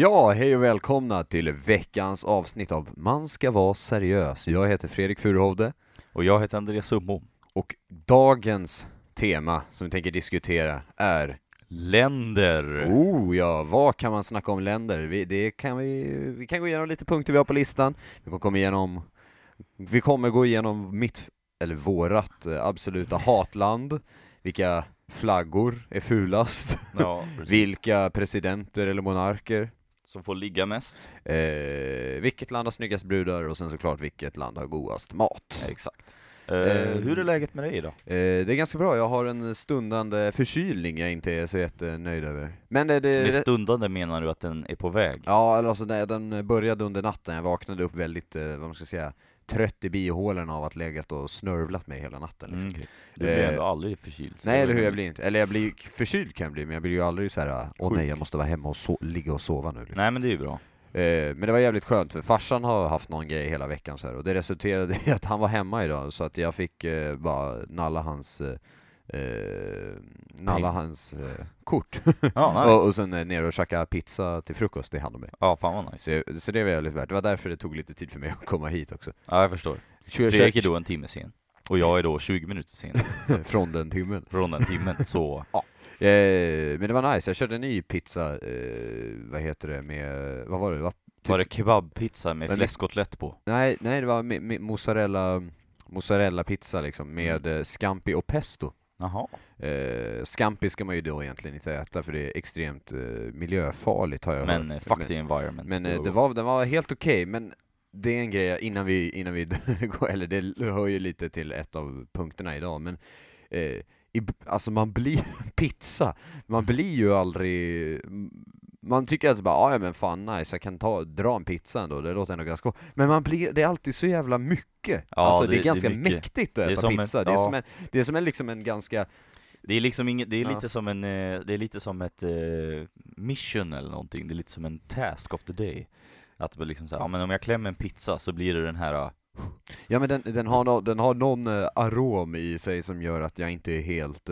Ja, hej och välkomna till veckans avsnitt av Man ska vara seriös. Jag heter Fredrik Furuhovde Och jag heter Andreas Summo. och dagens tema som vi tänker diskutera är Länder. Oh ja, vad kan man snacka om länder? Vi, det kan vi, vi kan gå igenom lite punkter vi har på listan. Vi kommer igenom, vi kommer gå igenom mitt, eller vårat eh, absoluta hatland. Vilka flaggor är fulast? Ja. Vilka presidenter eller monarker? Som får ligga mest. Eh, vilket land har snyggast brudar? Och sen såklart vilket land har godast mat? Exakt. Eh, Eh, hur är läget med dig idag? Eh, det är ganska bra, jag har en stundande förkylning jag inte är så jättenöjd över. Men det, det, Med stundande menar du att den är på väg? Ja, alltså nej, den började under natten, jag vaknade upp väldigt, eh, vad man ska säga, trött i bihålorna av att legat och snörvlat mig hela natten liksom. Mm. Du blir Eh, ändå aldrig förkyld. Nej eller hur, jag blir inte, eller jag blir förkyld kan jag bli, men jag blir ju aldrig så här. åh nej Sjuk. jag måste vara hemma och so- ligga och sova nu liksom. Nej men det är ju bra. Eh, men det var jävligt skönt, för farsan har haft någon grej hela veckan så här, och det resulterade i att han var hemma idag, så att jag fick eh, bara nalla hans eh, Peng. hans eh, kort. Ja, nice. och, och sen eh, ner och käka pizza till frukost, det hann de med. Ja, fan vad nice. Så, så det var jävligt värt, det var därför det tog lite tid för mig att komma hit också. Ja, jag förstår. Fredrik är då en timme sen. Och jag är då 20 minuter sen från den timmen. från den timmen, så ja. Eh, men det var nice, jag körde en ny pizza, eh, vad heter det, med, vad var det? Va? Var det kebabpizza med fläskkotlett på? Nej, nej det var med, med mozzarella, mozzarella pizza liksom, med Mm. eh, scampi och pesto. Jaha. Eh, scampi ska man ju då egentligen inte äta för det är extremt eh, miljöfarligt har jag Men eh, hört. fuck the environment. Men eh, det var, den var helt okej, men det är en grej innan vi, innan vi går, eller det hör ju lite till ett av punkterna idag, men eh, i, alltså man blir, pizza, man blir ju aldrig, man tycker att bara, "Ah, ja men fan nice, jag kan ta, dra en pizza ändå, det låter ändå ganska gott. Men man blir, det är alltid så jävla mycket. Ja, alltså det, det- är det är ganska mäktigt att äta som en- pizza, det, är ja. som en, det är som en, liksom en ganska, Det är liksom inget, det är Ja. lite som en, eh, det är lite som ett eh, mission eller någonting, det är lite som en task of the day Att liksom såhär, ja men om jag klämmer en pizza så blir det den här eh, Ja men den, den, har, no, den har någon eh, arom i sig som gör att jag inte är helt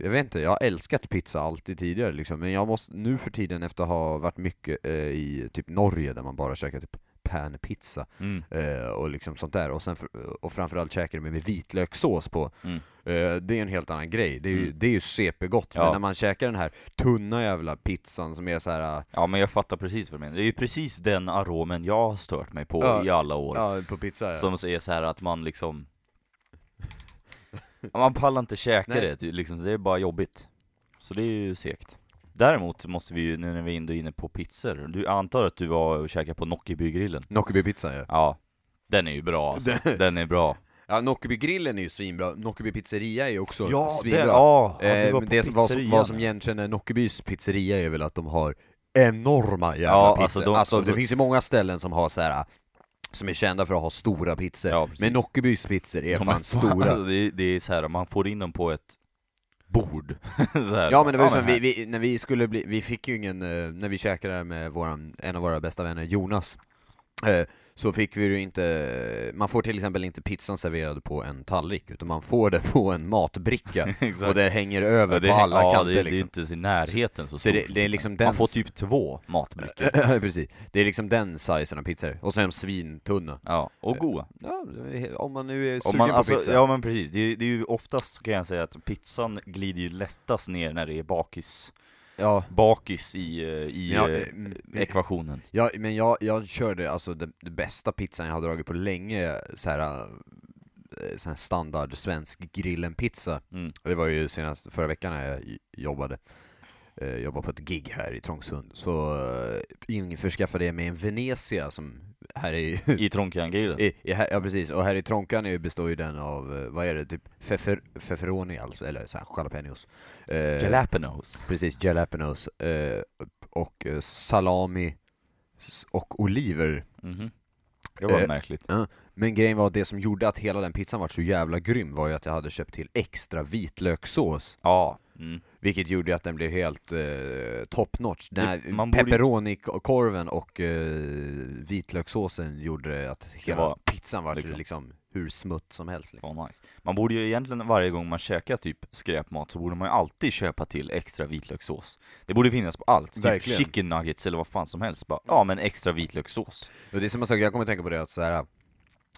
Jag vet inte, jag har älskat pizza alltid tidigare liksom, men jag måste nu för tiden efter att ha varit mycket eh, i typ Norge där man bara käkar typ panpizza mm, eh, och liksom sånt där, och, sen fr- och framförallt käkar det med vitlökssås på Mm. eh, Det är en helt annan grej, det är ju, Mm. det är ju CP-gott, Ja. men när man käkar den här tunna jävla pizzan som är så här. Ja men jag fattar precis vad du menar, det är ju precis den aromen jag har stört mig på Ja. i alla år ja på pizza ja. Som är så här att man liksom Man pallar inte käka Nej. det, det är liksom, det är bara jobbigt Så det är ju segt Däremot måste vi ju, nu när vi är ändå inne på pizzor, du jag antar att du var och käkade på Nockebygrillen? Nockeby-pizzan ja Ja, den är ju bra alltså. Den- är bra Ja, Nockeby-grillen är ju svinbra, Nockeby pizzeria är ju också Ja, svinbra. den, ja, Eh, du var det som, vad, som, pizzerian. vad som igenkänner Nockebys pizzeria är väl att de har enorma jävla Ja, pizzor. alltså Alltså, de- det alltså- finns ju många ställen som har så här som är kända för att ha stora pizzor, Ja, men Nockebys pizzor är Ja, fan men stora. alltså, det, är- det är så här, man får in dem på ett bord här, Ja men det var ju som, vi, vi, när vi skulle bli, vi fick ju ingen, eh, när vi käkade med våran, en av våra bästa vänner, Jonas, eh, så fick vi ju inte, man får till exempel inte pizzan serverad på en tallrik, utan man får det på en matbricka, och det hänger över Ja, det, på alla ja, kanter det, det är liksom. inte i närheten så, Så det- stort det är som liksom pizzan. Man den- får typ två matbrickor Precis, det är liksom den sizen av pizzor, och så är de svintunna. Ja, och goda Ja, om man nu är sugen man, på alltså, pizza. ja men precis, det är, det är ju oftast så kan jag säga att pizzan glider ju lättast ner när det är bakis ja. Bakis i, eh, i Ja, eh, eh, ekvationen Ja, men jag, jag körde alltså det, det bästa pizzan jag har dragit på länge, så här, eh, sån här standard svensk grillen-pizza. mm. Det var ju senast förra veckan när jag jobbade. Eh, jobbade på ett gig här i Trångsund. Så införskaffade jag mig en Venezia som här i, I Tronkan-grillen i, i, här, ja precis, och här i Tronkan är, består ju den av, eh, vad är det, typ fefer, feferoni alltså, eller så här jalapenos. Eh, Jalapenos Precis, jalapenos. Eh, och eh, salami och oliver. Mhm. Det var Eh, märkligt Men grejen var att det som gjorde att hela den pizzan var så jävla grym var ju att jag hade köpt till extra vitlökssås. Ja, Mm. Vilket gjorde att den blev helt eh, top notch. Den borde- pepperoni-korven och eh, vitlökssåsen gjorde att hela var pizzan var liksom. liksom- hur smutt som helst. Liksom. Fan nice. Man borde ju egentligen varje gång man käkar typ skräpmat så borde man ju alltid köpa till extra vitlökssås. Det borde finnas på allt. Typ chicken nuggets eller vad fan som helst. Bara, ja men extra vitlökssås. Det är samma sak, jag kommer tänka på det att så här,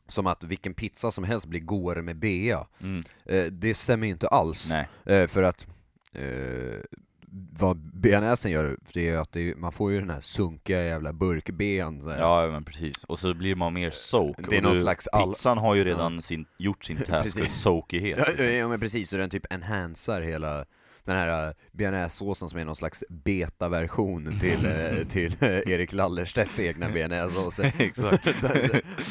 som att vilken pizza som helst blir godare med bea. Mm. Eh, det stämmer ju inte alls. Nej. Eh, för att eh, vad bearnaisen gör, det är att det är, man får ju den här sunkiga jävla burkben så här. Ja men precis. Och så blir man mer soak. Det är någon du- slags all- Pizzan har ju redan sin, gjort sin task för soakighet. Ja, liksom. ja men precis, och den typ enhancear hela den här uh, bearnaisesåsen som är någon slags beta-version till, eh, till eh, Erik Lallerstedts egna bearnaisesåser. Exakt. Den-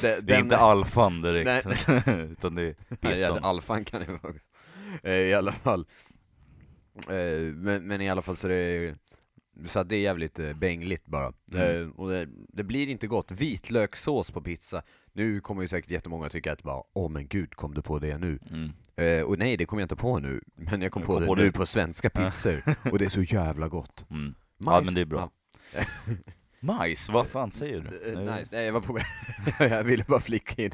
den- Det är inte alfan direkt, utan det är Nej, ja, betan. alfan kan det vara. Eh, I alla fall. Eh, Men, men i alla fall så det är så det är jävligt eh, bängligt bara. Mm. Eh, Och det, det blir inte gott. Vitlökssås på pizza. Nu kommer ju säkert jättemånga tycka att bara Åh men gud, kom du på det nu? Mm. Eh, och nej, det kom jag inte på nu. Men jag kom Jag på kom det på nu det. på svenska pizzor. och det är så jävla gott. Mm. Ja men det är bra. Majs, vad fan säger du? Eh, Nice, nej jag var på Jag ville bara flika in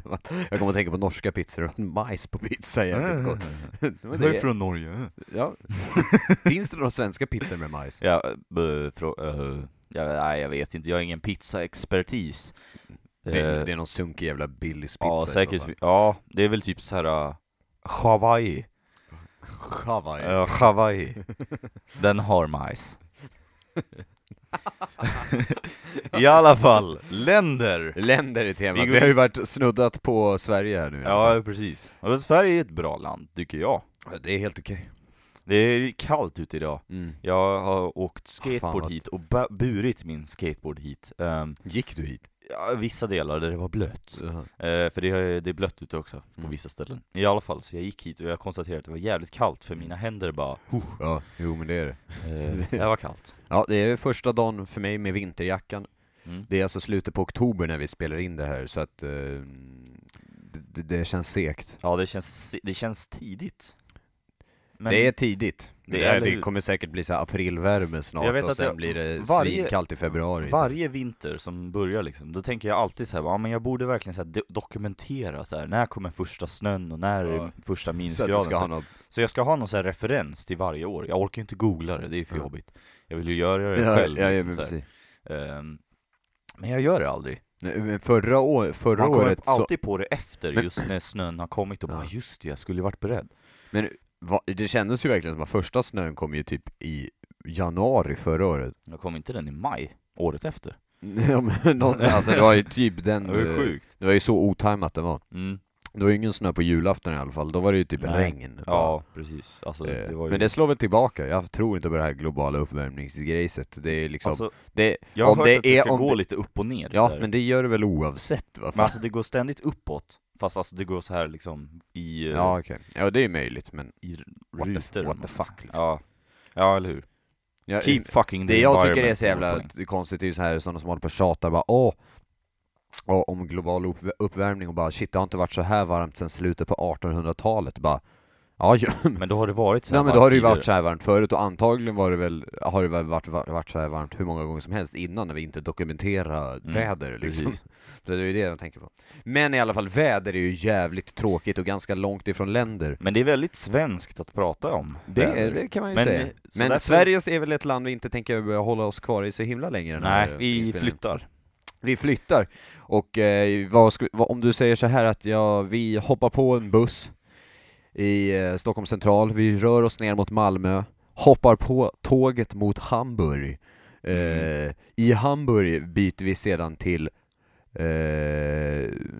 Jag kommer att tänka på norska pizzor och majs på pizza är jävligt gott. Jag det är är, från Norge. ja. Finns det några svenska pizzor med majs? Ja, uh, frå, uh, ja, nej jag vet inte, jag har ingen pizzaexpertis. Det, Eh, det är någon sunkig jävla Billys pizza ja, säkert, ja, det är väl typ så här uh, Hawaii. Hawaii. Ja, Hawaii. Den har majs. I alla fall, länder! Länder är temat. Vi Vi, har ju varit snuddat på Sverige här nu Ja, precis. Och Sverige är ett bra land, tycker jag. Det är helt okej. Det är kallt ute idag. Mm. Jag har åkt Fan, skateboard vad- hit och burit min skateboard hit. Ehm, Gick du hit? Ja, vissa delar där det var blött. Jaha. Eh, för det, är- det är blött ute också, på Mm. vissa ställen. I alla fall, så jag gick hit och jag konstaterade att det var jävligt kallt, för mina händer bara... Ja, jo men det är det. Eh, det var kallt. Ja, det är första dagen för mig med vinterjackan. Mm. Det är alltså slutet på oktober när vi spelar in det här, så att eh, det, det känns segt. Ja, det känns, det känns tidigt. Men det är tidigt. Det Det, är- det, kommer säkert bli så aprilvärme snart Jag vet och att sen jag- blir det varje- svinkallt i februari. varje vinter som börjar liksom, då tänker jag alltid så här, ja men jag borde verkligen så här, do- dokumentera så här, när kommer första snön och när är Ja. första så minusgraden? ha så, något, så jag ska ha någon så referens till varje år, jag orkar ju inte googla det, det är för Ja. jobbigt. Jag vill ju göra det ja, själv ja, liksom, men så. Ehm, Men jag gör det aldrig. Men Förra, år, förra Man kommer året så, alltid på det efter, just när snön har kommit och bara just det, jag skulle varit beredd. men va, det kändes ju verkligen som att första snön kom ju typ i januari förra året. Jag kom inte den i maj, året efter. Ja, men något, alltså det var ju typ den, Det var ju sjukt. det var ju så otajmat det var. Mm. Det var ju ingen snö på julafton i alla fall, då var det ju typ Nej. regn. Ja, precis. Alltså, Eh, det ju... Men det slår väl tillbaka, jag tror inte på det här globala uppvärmningsgrejset. Det är liksom, alltså, det, jag har om hört det att det är- ska gå det- lite upp och ner ja där. men det gör det väl oavsett va? Men alltså det går ständigt uppåt, fast alltså det går så här liksom i, eh, Ja okej, ja det är möjligt men i what the, rutor. what the man säger. fuck liksom. Ja. ja, eller hur? Ja, Keep fucking the Det jag tycker är så jävla konstigt är ju så här sådana som håller på och tjatar bara åh, åh om global upp, uppvärmning och bara shit det har inte varit så här varmt sedan slutet på 1800-talet bara Ja, ja Men då har det varit så här Nej men då har det ju varit så här varmt förut och antagligen var det väl, har det väl varit, varit så här varmt hur många gånger som helst innan när vi inte dokumenterar väder liksom. Mm, precis. Det är ju det jag tänker på. Men i alla fall, väder är ju jävligt tråkigt och ganska långt ifrån länder. Men det är väldigt svenskt att prata om Det, väder. det kan man ju Men, säga. eh, Men därför- Sverige är väl ett land vi inte tänker hålla oss kvar i så himla länge Nej, vi inspelningen. flyttar Vi flyttar. Och eh, vad, om du säger så här att ja, vi hoppar på en buss i eh, Stockholm central, vi rör oss ner mot Malmö, hoppar på tåget mot Hamburg. Eh, Mm. I Hamburg byter vi sedan till eh,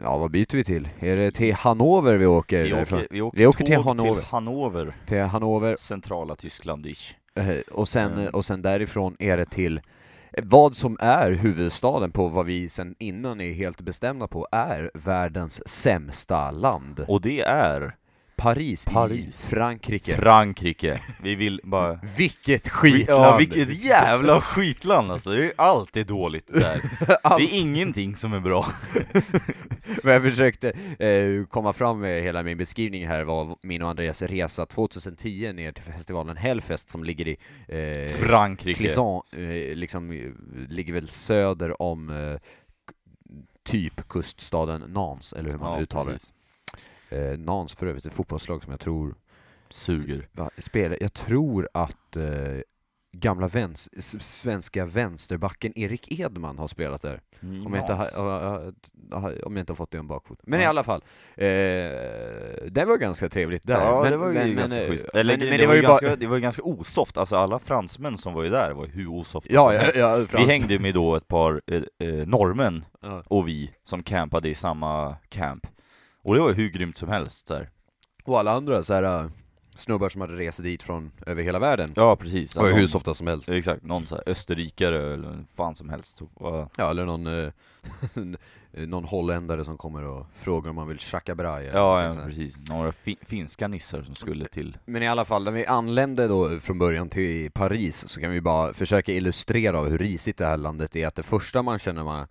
ja vad byter vi till? Är det till Hannover vi åker Vi åker, vi åker, Vi åker till Hannover. till Hannover, Till Hannover, centrala Tyskland-ish eh, och, sen, Mm. och sen därifrån är det till eh, vad som är huvudstaden på vad vi sen innan är helt bestämda på är världens sämsta land. Och det är Paris, Paris. i Frankrike. Frankrike Vi vill bara Vilket skitland! Ja vilket jävla skitland alltså, det är alltid dåligt där Det Allt. är ingenting som är bra vad jag försökte eh, komma fram med hela min beskrivning här var min och Andreas resa 2010 ner till festivalen Hellfest som ligger i eh, Frankrike. Clisson, eh, liksom eh, ligger väl söder om eh, typ kuststaden Nantes, eller hur man Ja, uttalar precis. det. Eh, Nantes för övrigt ett fotbollslag som jag tror Suger. va, spelar, jag tror att eh, gamla väns, s- svenska vänsterbacken Erik Edman har spelat där. Om jag, inte ja, om jag inte har fått det om bakfot. Men i Ja. alla fall, eh, det var ganska trevligt där. Ja, men, det var ju men, ganska men, schysst. Eller, men det, det var ju bara... ganska, det var ganska osoft, alltså alla fransmän som var ju där var ju hur osofta Ja, ja, ja, Vi frans- hängde ju med då ett par eh, eh, norrmän ja. och vi som campade i samma camp. Och det var ju hur grymt som helst där. Och alla andra så här äh, snubbar som hade rest dit från över hela världen. Ja precis. Någon- hur softa som helst. Exakt, någon så här österrikare eller fan som helst. Ja, eller någon, eh, någon holländare som kommer och frågar om man vill chakabra eller Ja, någonting ja precis. Några fi finska nissar som skulle till... Men i alla fall, när vi anlände då från början till Paris så kan vi bara försöka illustrera hur risigt det här landet är, att det första man känner man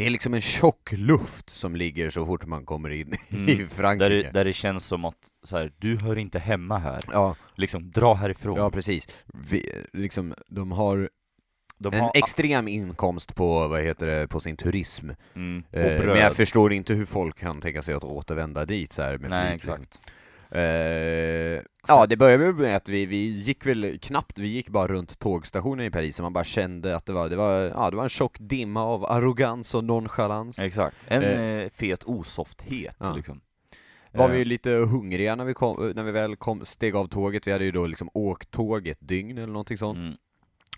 det är liksom en tjock luft som ligger så fort man kommer in i Mm. Där Frankrike. det, där det känns som att så här, du hör inte hemma här. Ja, Liksom, dra härifrån. ja, precis. Vi, liksom, de har De en har, extrem inkomst på, vad heter det, på sin turism. mm, Eh, men jag förstår inte hur folk kan tänka sig att återvända dit så här med Nej, flyg, liksom. exakt. Eh, ja, det började väl med att vi, vi gick väl knappt, vi gick bara runt tågstationen i Paris och man bara kände att det var, det var, ja, det var en tjock dimma av arrogans och nonchalans. Exakt. En Eh. eh, fet osofthet Ja. liksom. Var Eh, vi lite hungriga när vi, kom, när vi väl kom, steg av tåget, vi hade ju då liksom åkt tåg ett dygn eller någonting sånt. Mm.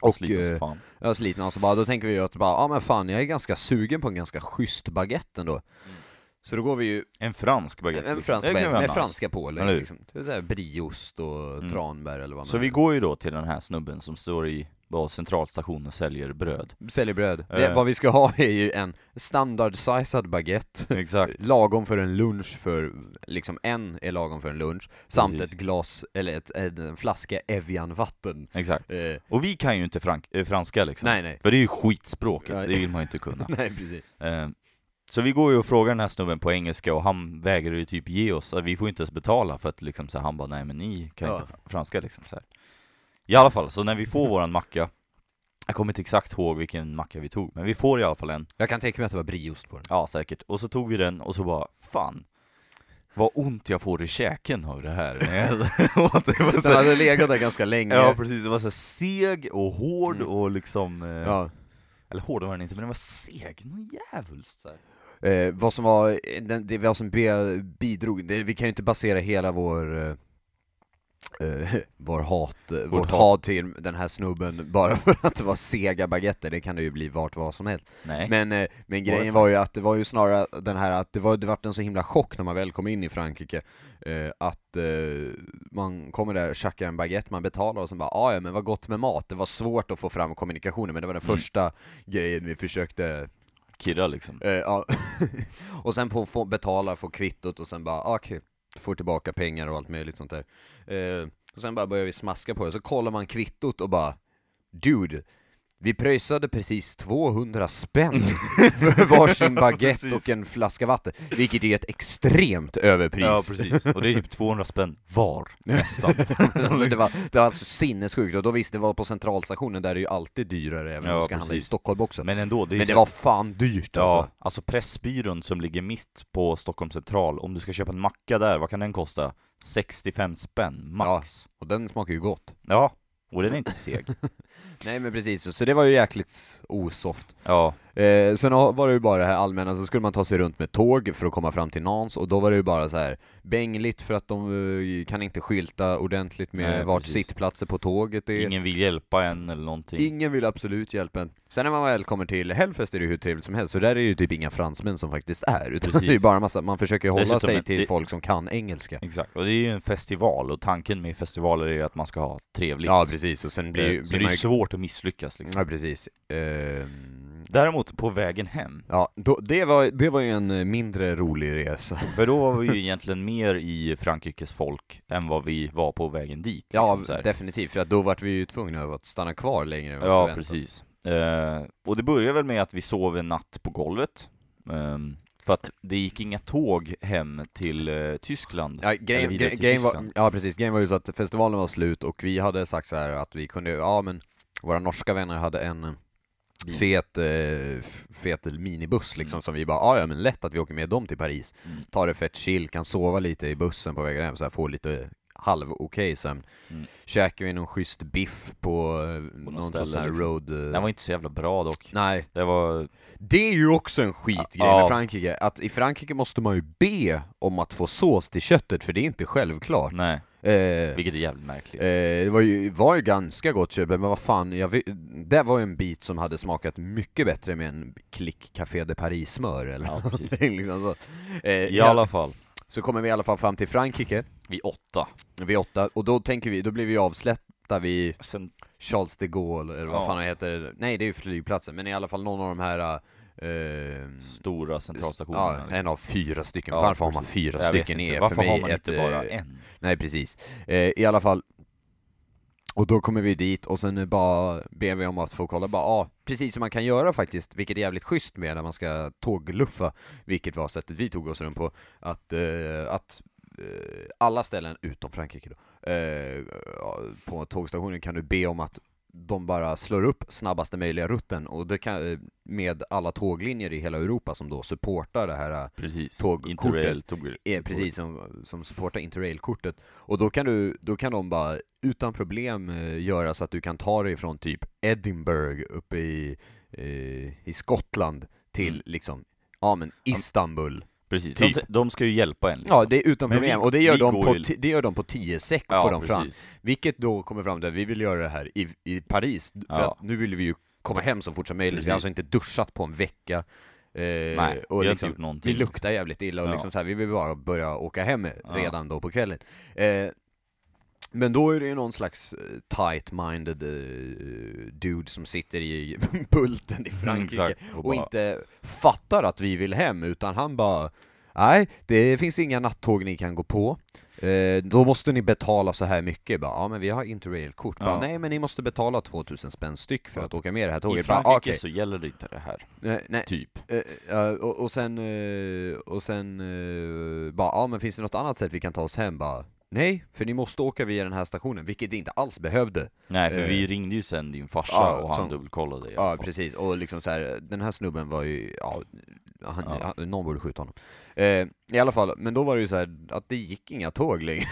Och, Och eh, som fan. Sliten och så bara, då tänker vi ju att bara, ja men fan jag är ganska sugen på en ganska schysst baguette ändå. Så då går vi ju, En fransk baguette. en liksom. fransk Det baguette med nice. franska pålägg liksom. Det här brieost och Mm. tranbär eller vad man Så vi går ju då till den här snubben som står i på centralstationen och säljer bröd. Säljer bröd. Det, Eh. vad vi ska ha är ju en standard-sized baguette, Exakt. lagom för en lunch för, liksom en är lagom för en lunch, samt Precis. ett glas, eller ett, en flaska Evian-vatten. Exakt. Eh, Och vi kan ju inte frank, eh, franska liksom. nej, nej. För det är ju skitspråket, Nej. det vill man ju inte kunna. nej, precis. Eh, Så vi går ju och frågar den här snubben på engelska och han vägrar ju typ ge oss, att vi får inte ens betala för att liksom så här, han bara nej men ni kan Ja. inte fr- franska liksom så här. I alla fall, så när vi får våran macka, jag kommer inte exakt ihåg vilken macka vi tog, men vi får i alla fall en, Jag kan tänka mig att det var brieost på den. ja säkert, och så tog vi den och så bara, fan vad ont jag får i käken av det här. Det. Den hade legat där ganska länge. Ja precis, det var så seg och hård Mm. och liksom, eh, Ja. eller hård var den inte, men den var seg, så här. Eh, vad som var, den, det vad som bidrog, det, vi kan ju inte basera hela vår eh, vår hat, eh, vårt hat. hat till den här snubben bara för att det var sega baguetter, det kan det ju bli vart vad som helst. Nej. Men, eh, men grejen var ju att det var ju snarare den här att det var, det vart en så himla chock när man väl kom in i Frankrike eh, Att man kommer där, tjackar en baguette, man betalar och sen bara "Ah, ja men vad gott med mat, det var svårt att få fram kommunikationen men det var den Mm. första grejen vi försökte Kirra liksom. Eh, ja. och sen på få betala, få kvittot och sen bara, ah, okej, får tillbaka pengar och allt möjligt sånt där. Eh, och sen bara börjar vi smaska på det, så kollar man kvittot och bara, dude, vi pröjsade precis 200 spänn för varsin baguette Precis. och en flaska vatten, vilket är ett extremt överpris. Ja precis, och det är typ 200 spänn var, nästan. alltså, det, var, det var alltså sinnessjukt, och då visst, det var på centralstationen där är det ju alltid dyrare även om Ja, du ska handla i precis. Stockholm också. Men, Men ändå, det är det var fan dyrt Ja, alltså. alltså Pressbyrån som ligger mitt på Stockholm central, om du ska köpa en macka där, vad kan den kosta? 65 spänn, max. Och den smakar ju gott. Ja, och den är inte seg. Nej men precis, så- det var ju jäkligt osoft. ja, Eh, sen var det ju bara det här allmänna, så skulle man ta sig runt med tåg för att komma fram till Nantes, och då var det ju bara så här bängligt för att de eh, kan inte skylta ordentligt med Nej, vart precis. sittplatser på tåget är. ingen vill hjälpa en eller någonting. Ingen vill absolut hjälpa en. Sen när man väl kommer till Hellfest är det ju hur trevligt som helst, så där är det ju typ inga fransmän som faktiskt är, utan Precis. det är bara massa, man försöker hålla Dessutom sig till det- folk som kan engelska. Exakt, och det är ju en festival, och tanken med festivaler är ju att man ska ha trevligt. Ja precis, och sen blir, Eh, ju- så blir det är ju... svårt att misslyckas liksom. Ja precis. Ehm, Däremot, på vägen hem, Ja, då, det, var, det var ju en eh, mindre rolig resa. för då var vi ju egentligen mer i Frankrikes folk än vad vi var på vägen dit. Ja, liksom, definitivt, för att då vart vi ju tvungna att stanna kvar längre än vad Ja, förväntat. precis. Eh, och det börjar väl med att vi sov en natt på golvet. Ehm, För att det gick inga tåg hem till eh, Tyskland. Ja, grejen, till grejen var, Tyskland. ja precis, grejen var ju så att festivalen var slut och vi hade sagt så här att vi kunde, ja men våra norska vänner hade en Bil. fet, eh, fet minibuss liksom som vi bara, "Ah, ja men lätt att vi åker med dem till Paris. Mm. Tar det fett chill, kan sova lite i bussen på vägen hem, så här, få lite halv okej sömn. Mm. Käkar vi någon schysst biff på, eh, någon ställe, sån här liksom. road... eh, Den var inte så jävla bra dock. Nej, Det var... det är ju också en skitgrej Ja. med Frankrike, att i Frankrike måste man ju be om att få sås till köttet, för det är inte självklart. Nej, Eh, vilket är jävligt märkligt. Eh, det var ju, var ju ganska gott kött, men vad fan, jag vet, det var ju en bit som hade smakat mycket bättre med en klick Café de Paris smör eller Ja, någonting liksom så. Eh, I ja, alla fall, Så kommer vi i alla fall fram till Frankrike, vid åtta. vid åtta, och då tänker vi, då blir vi avsläppta vid Sen, Charles de Gaulle, eller vad Ja. fan det heter, nej det är ju flygplatsen, men i alla fall någon av de här eh, stora centralstationerna. Ja, en av fyra stycken. Ja, Varför har man precis. fyra Jag stycken är Varför för mig har man ett, inte bara eh, en? Nej precis. Eh, I alla fall, och då kommer vi dit och sen bara ber vi om att få kolla, bara ah, precis som man kan göra faktiskt, vilket är jävligt schysst med när man ska tågluffa, vilket var sättet vi tog oss runt på, att, eh, att eh, alla ställen utom Frankrike då, eh, på tågstationen kan du be om att de bara slår upp snabbaste möjliga rutten och det kan, eh, med alla tåglinjer i hela Europa som då supportar det här Precis. tågkortet. Interrail tog är precis som, som supportar Interrail-kortet. Och då kan, du, då kan de bara utan problem eh, göra så att du kan ta dig från typ Edinburgh uppe i, eh, i Skottland till Mm. liksom, ja men Istanbul. Precis, Typ. de, de ska ju hjälpa en liksom. Ja, det är utan problem. vi- och det gör, vi de på, ju- det gör de på 10 säck, ja, får de fram. precis. Vilket då kommer fram att vi vill göra det här i, i Paris, för Ja. att nu vill vi ju komma hem så fort som möjligt. Vi Precis. har alltså inte duschat på en vecka. Eh, Nej, och vi liksom, inte gjort någonting. vi luktar jävligt illa och Ja. liksom så här, vi vill bara börja åka hem Ja. redan då på kvällen. Eh, men då är det ju någon slags eh, tight-minded eh, dude som sitter i Bulten i Frankrike Mm, och bara- inte fattar att vi vill hem, utan han bara Nej, det finns inga nattåg ni kan gå på. Eh, då måste ni betala så här mycket. Bara, ja men vi har interrailkort. Bara, Ja. Nej men ni måste betala 2000 spänn styck för Ja. att åka med det här I tåget. Bara, Frankrike okej. så gäller det inte det här, Nej, nej. typ. Eh, ja, och, och sen, eh, och sen eh, bara, ja men finns det något annat sätt vi kan ta oss hem? Bara, nej, för ni måste åka via den här stationen, vilket vi inte alls behövde. Nej, för Eh. vi ringde ju sen din farsa Ja, och han som- dubbelkollade i Ja precis, och liksom så här, den här snubben var ju, ja, han, Ja. han, någon borde skjuta honom. Eh, I alla fall, men då var det ju så här att det gick inga tåg längre.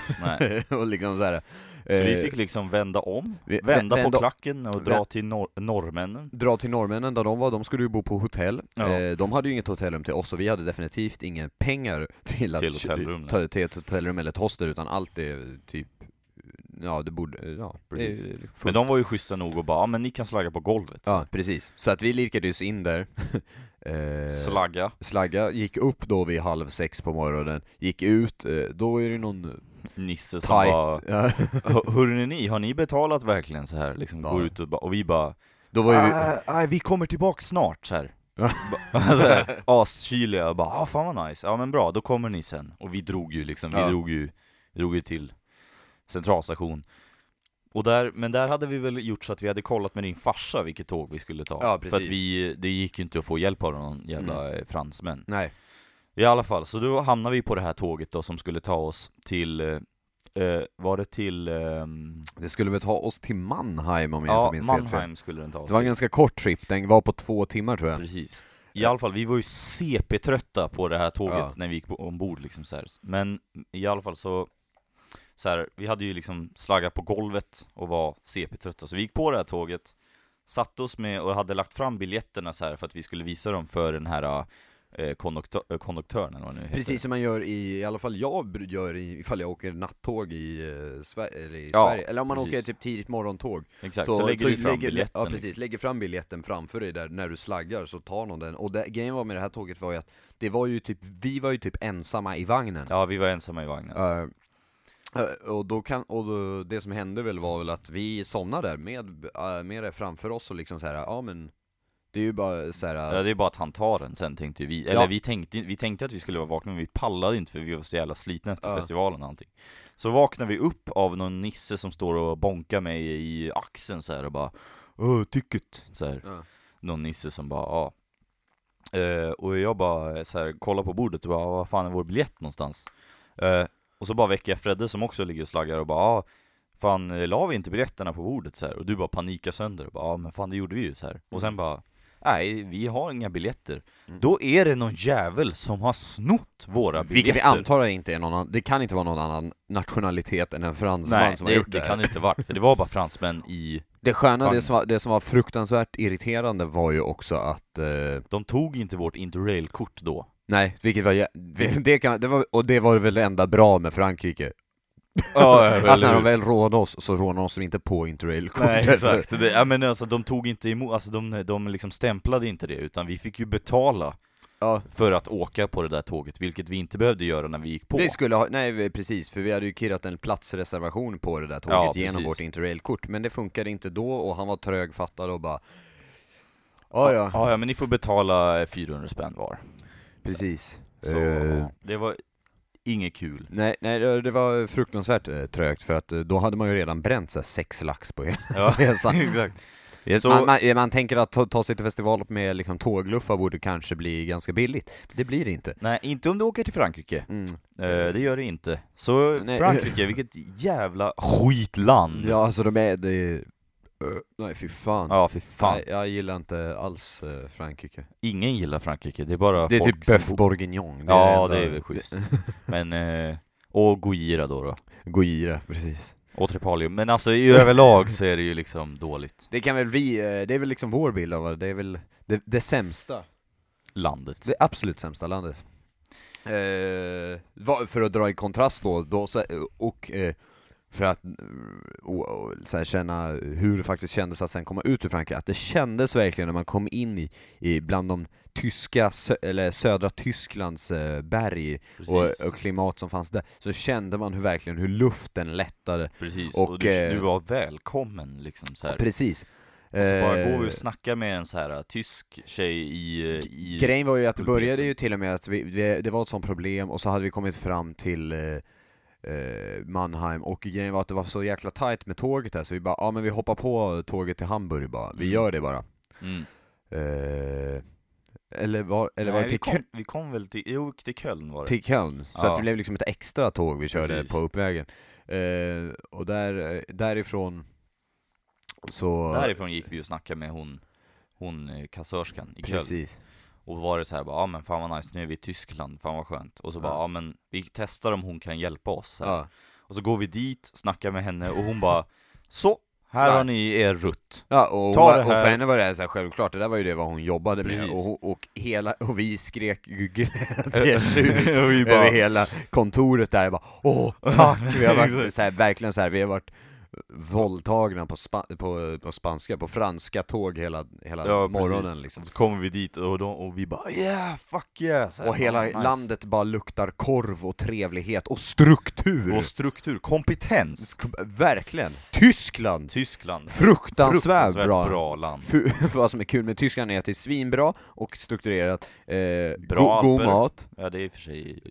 Och liksom så här, Så vi eh, fick liksom vända om, vända vä- på vända- klacken och dra till nor norrmännen. dra till norrmännen där de var, de skulle ju bo på hotell. Ja. Eh, de hade ju inget hotellrum till oss och vi hade definitivt inga pengar till att Till hotellrum, ta, till ett hotellrum eller ett hostel utan allt är typ, ja det borde, ja Precis. fullt. Men de var ju schyssta nog och bara, ja men ni kan slagga på golvet. Ja, precis. Så att vi lirkade oss in där. eh, Slagga. Slagga gick upp då vid halv sex på morgonen, gick ut, eh, då är det någon Nisse som bara, tight, ja, "Hör- hörni ni, har ni betalat verkligen så här? Liksom Ja. går ut och, bara, och vi bara, då var vi, "Äh, nej vi kommer tillbaka snart så här. Ja. Ba- så här, Askyliga, och bara ah, fan vad nice, ja men bra, då kommer ni sen. Och vi drog ju liksom, vi Ja. drog ju, drog ju till centralstation. Och där, men där hade vi väl gjort så att vi hade kollat med din farsa vilket tåg vi skulle ta. Ja, För att precis. vi, det gick ju inte att få hjälp av någon jävla eh, fransmän. nej, I alla fall, så då hamnade vi på det här tåget då som skulle ta oss till, eh, eh, var det till, ehm, det skulle väl ta oss till Mannheim om jag ja inte minns helt fel. Mannheim skulle den ta oss Det var en ganska kort trip, den var på två timmar tror jag. Precis. I alla fall, vi var ju CP-trötta på det här tåget Ja. när vi gick ombord liksom så här. Men i alla fall så, så här, vi hade ju liksom slaggat på golvet och var CP-trötta, så vi gick på det här tåget, satte oss med och hade lagt fram biljetterna så här för att vi skulle visa dem för den här eh, konduktör, eh, konduktören eller vad nu heter. Precis som man gör i, i alla fall jag gör i, ifall jag åker nattåg i, eh, Sverige, eller i Ja, Sverige, eller om man precis. åker typ tidigt morgontåg Exakt, så, lägger du fram biljetten Ja precis, liksom. lägger fram biljetten framför dig där när du slaggar så tar någon den, och det, grejen var med det här tåget var ju att det var ju typ, vi var ju typ ensamma i vagnen Ja, vi var ensamma i vagnen. Eh, och då kan, och då, det som hände väl var väl att vi somnade där med, uh, med det framför oss och liksom så här, ja men Det är ju bara så här. Ja, det är bara att han tar den sen tänkte vi, eller Ja. vi tänkte, vi tänkte att vi skulle vara vakna men vi pallade inte för vi var så jävla slitna efter Ja. festivalen och allting Så vaknar vi upp av någon nisse som står och bonkar mig i axeln så här och bara Åh, ticket! Så här. Ja. Någon nisse som bara, ja Eh, och jag bara så här, kollar på bordet och bara, vad fan är vår biljett någonstans? Eh, och så bara väcker jag Fredde som också ligger och slaggar och bara, ah, fan eh, la vi inte biljetterna på bordet så här? Och du bara panikar sönder och bara, ah, men fan det gjorde vi ju så här. Och sen bara, nej vi har inga biljetter. Mm. Då är det någon jävel som har snott våra biljetter. Vilket vi antar inte är någon annan, det kan inte vara någon annan nationalitet än en fransman Nej, som har det, gjort det, det här. kan inte varit, för det var bara fransmän i Det sköna, det som, var, det som var fruktansvärt irriterande var ju också att eh, De tog inte vårt interrail-kort då. Nej, vilket var, jä- det kan, det var, och det var väl det enda bra med Frankrike. Ja, Att när de väl rånade oss, så rånade de oss inte på Nej interrail-kortet exakt, det, ja, men alltså de tog inte emot, alltså de, de liksom stämplade inte det, utan vi fick ju betala Ja, för att åka på det där tåget, vilket vi inte behövde göra när vi gick på. vi skulle ha, nej precis, för vi hade ju kirrat en platsreservation på det där tåget Ja, genom vårt interrail-kort Men det funkade inte då och han var trögfattad och bara Ja ja, ja, ja, men ni får betala 400 spänn var. Precis Så Eh, det var inget kul. Nej, nej det var fruktansvärt eh, trögt för att eh, då hade man ju redan bränt så här, sex lax på hela resan exakt. Så- man, man, man tänker att ta, ta sig till festival med liksom tågluffar borde kanske bli ganska billigt Det blir det inte Nej, inte om du åker till Frankrike. mm. Eh, det gör det inte. Så Nej. Frankrike, vilket jävla skitland! Ja alltså de är, det Nej fy fan. Ja, fy fan. Nej, jag gillar inte alls eh, Frankrike. Ingen gillar Frankrike, det är bara Det är folk typ som bœuf bor- bourguignon. Ja, enda- det är väl schysst. Men, eh, och Gojira då då. Gojira, precis. Och Tripalium. Men alltså i överlag så är det ju liksom dåligt. Det kan väl vi, eh, det är väl liksom vår bild av det, det är väl det, det sämsta. Landet. Det absolut sämsta landet. Eh, vad- för att dra i kontrast då, då så, och eh, för att eh, och, och, så här, känna hur det faktiskt kändes att sen komma ut ur Frankrike, att det kändes verkligen när man kom in i, i bland de tyska, sö, eller södra Tysklands eh, berg och, och klimat som fanns där, så kände man hur verkligen hur luften lättade. Precis. och, Och, du, eh, du var välkommen liksom så här. Precis. Och så bara Eh, går vi och snackar med en så här uh, tysk tjej i... i Grejen var ju att det började ju till och med att vi, vi, det var ett sånt problem och så hade vi kommit fram till eh, Mannheim och grejen var att det var så jäkla tight med tåget här så vi bara, ja men vi hoppar på tåget till Hamburg bara, vi Mm. gör det bara. Mm. Eh, eller var, eller var Nej, det vi, till, kom, Kö- vi kom väl till, jo till Köln var det. till Köln? Så Ja. att det blev liksom ett extra tåg vi körde Precis. på uppvägen. Eh, och där, därifrån så... Därifrån gick vi och snackade med hon, hon eh, kassörskan i Köln. Precis. Och var det så här bara, ja men fan vad nice, nu är vi i Tyskland, fan vad skönt. Och så bara, Ja. ja men vi testar om hon kan hjälpa oss. Ja. och så går vi dit, snackar med henne och hon bara, så, här Så här. har ni er rutt. Ja, och, Ta och här. för henne var det så här självklart, det där var ju det vad hon jobbade med, Precis. och, hon- och, hela, och vi skrek glädjesut och vi bara, över hela kontoret där, bara åh tack! Vi har varit så här, verkligen så här, vi har varit våldtagna på, spa, på, på spanska, på franska tåg hela, hela Ja, morgonen precis. liksom. så kommer vi dit och, de, och vi bara, yeah, fuck yeah! Och hela nice. landet bara luktar korv och trevlighet och struktur! Och struktur, kompetens. Sk- Verkligen! Tyskland! Tyskland, Fruktansvärt, bra! bra land. För, för vad som är kul med Tyskland är att det är svinbra och strukturerat, eh, Bra go, god mat Ja det är i och för sig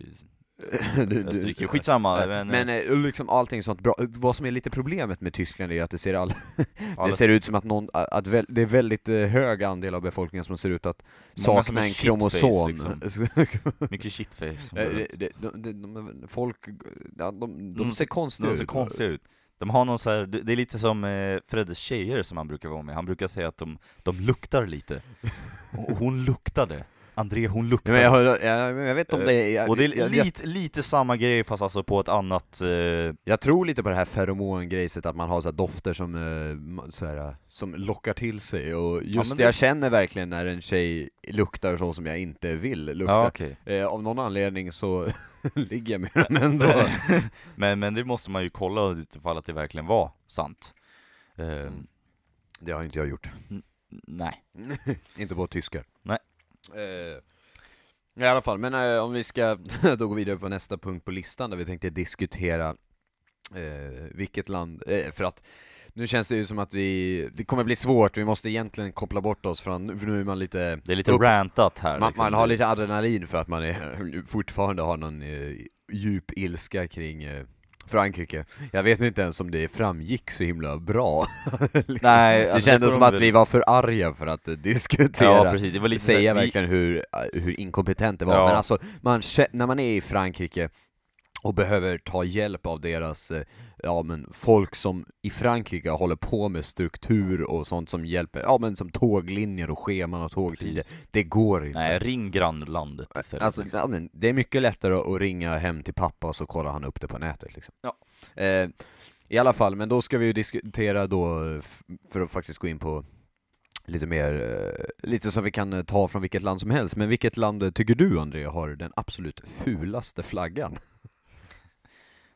Österrike, skitsamma men, men, men eh, liksom allting sånt bra. Vad som är lite problemet med Tyskland är att det ser, all, det ser ut som att, någon, att väl, det är väldigt eh, hög andel av befolkningen som ser ut att sakna en kromosom. mycket shitface. Eh, de, de, de, folk, de, de De ser konstiga De ut. ser konstiga ut. De har någon så här, det är lite som eh, Freddes tjejer som han brukar vara med, han brukar säga att de, de luktar lite. Och hon luktade. André, hon Nej, luktade. men jag, hör, jag, jag vet om det är... Jag, och det är lite, lite samma grej fast alltså på ett annat... Eh, jag tror lite på det här feromongrejset, att man har så här dofter som, eh, så här, som lockar till sig, och just men det jag känner verkligen när en tjej luktar så som jag inte vill lukta. ja, okej. Eh, av någon anledning så ligger jag med dem ändå. men, men det måste man ju kolla utifall att det verkligen var sant. Eh, Mm. Det har inte jag gjort. Nej. inte på tyskar. Nej. Eh, I alla fall, men eh, om vi ska då gå vidare på nästa punkt på listan där vi tänkte diskutera eh, vilket land, eh, för att nu känns det ju som att vi, det kommer bli svårt, vi måste egentligen koppla bort oss från, för nu är man lite Det är lite upp- rantat här man, liksom. man har lite adrenalin för att man är, fortfarande har någon eh, djup ilska kring eh, Frankrike. Jag vet inte ens om det framgick så himla bra. liksom. Nej, Det alltså, kändes får som att vi var för arga för att eh, diskutera. Ja precis, det var lite säga vi- verkligen hur, eh, hur inkompetent det var, Ja. men alltså, man, när man är i Frankrike och behöver ta hjälp av deras, eh, ja men folk som i Frankrike håller på med struktur och sånt som hjälper, ja men som tåglinjer och scheman och tågtider, det går inte. Nej, ring grannlandet. Alltså, ja, men det är mycket lättare att ringa hem till pappa och så kollar han upp det på nätet liksom. Ja. Eh, I alla fall, men då ska vi ju diskutera då, för att faktiskt gå in på lite mer, eh, lite som vi kan eh, ta från vilket land som helst, men vilket land eh, tycker du André har den absolut fulaste flaggan?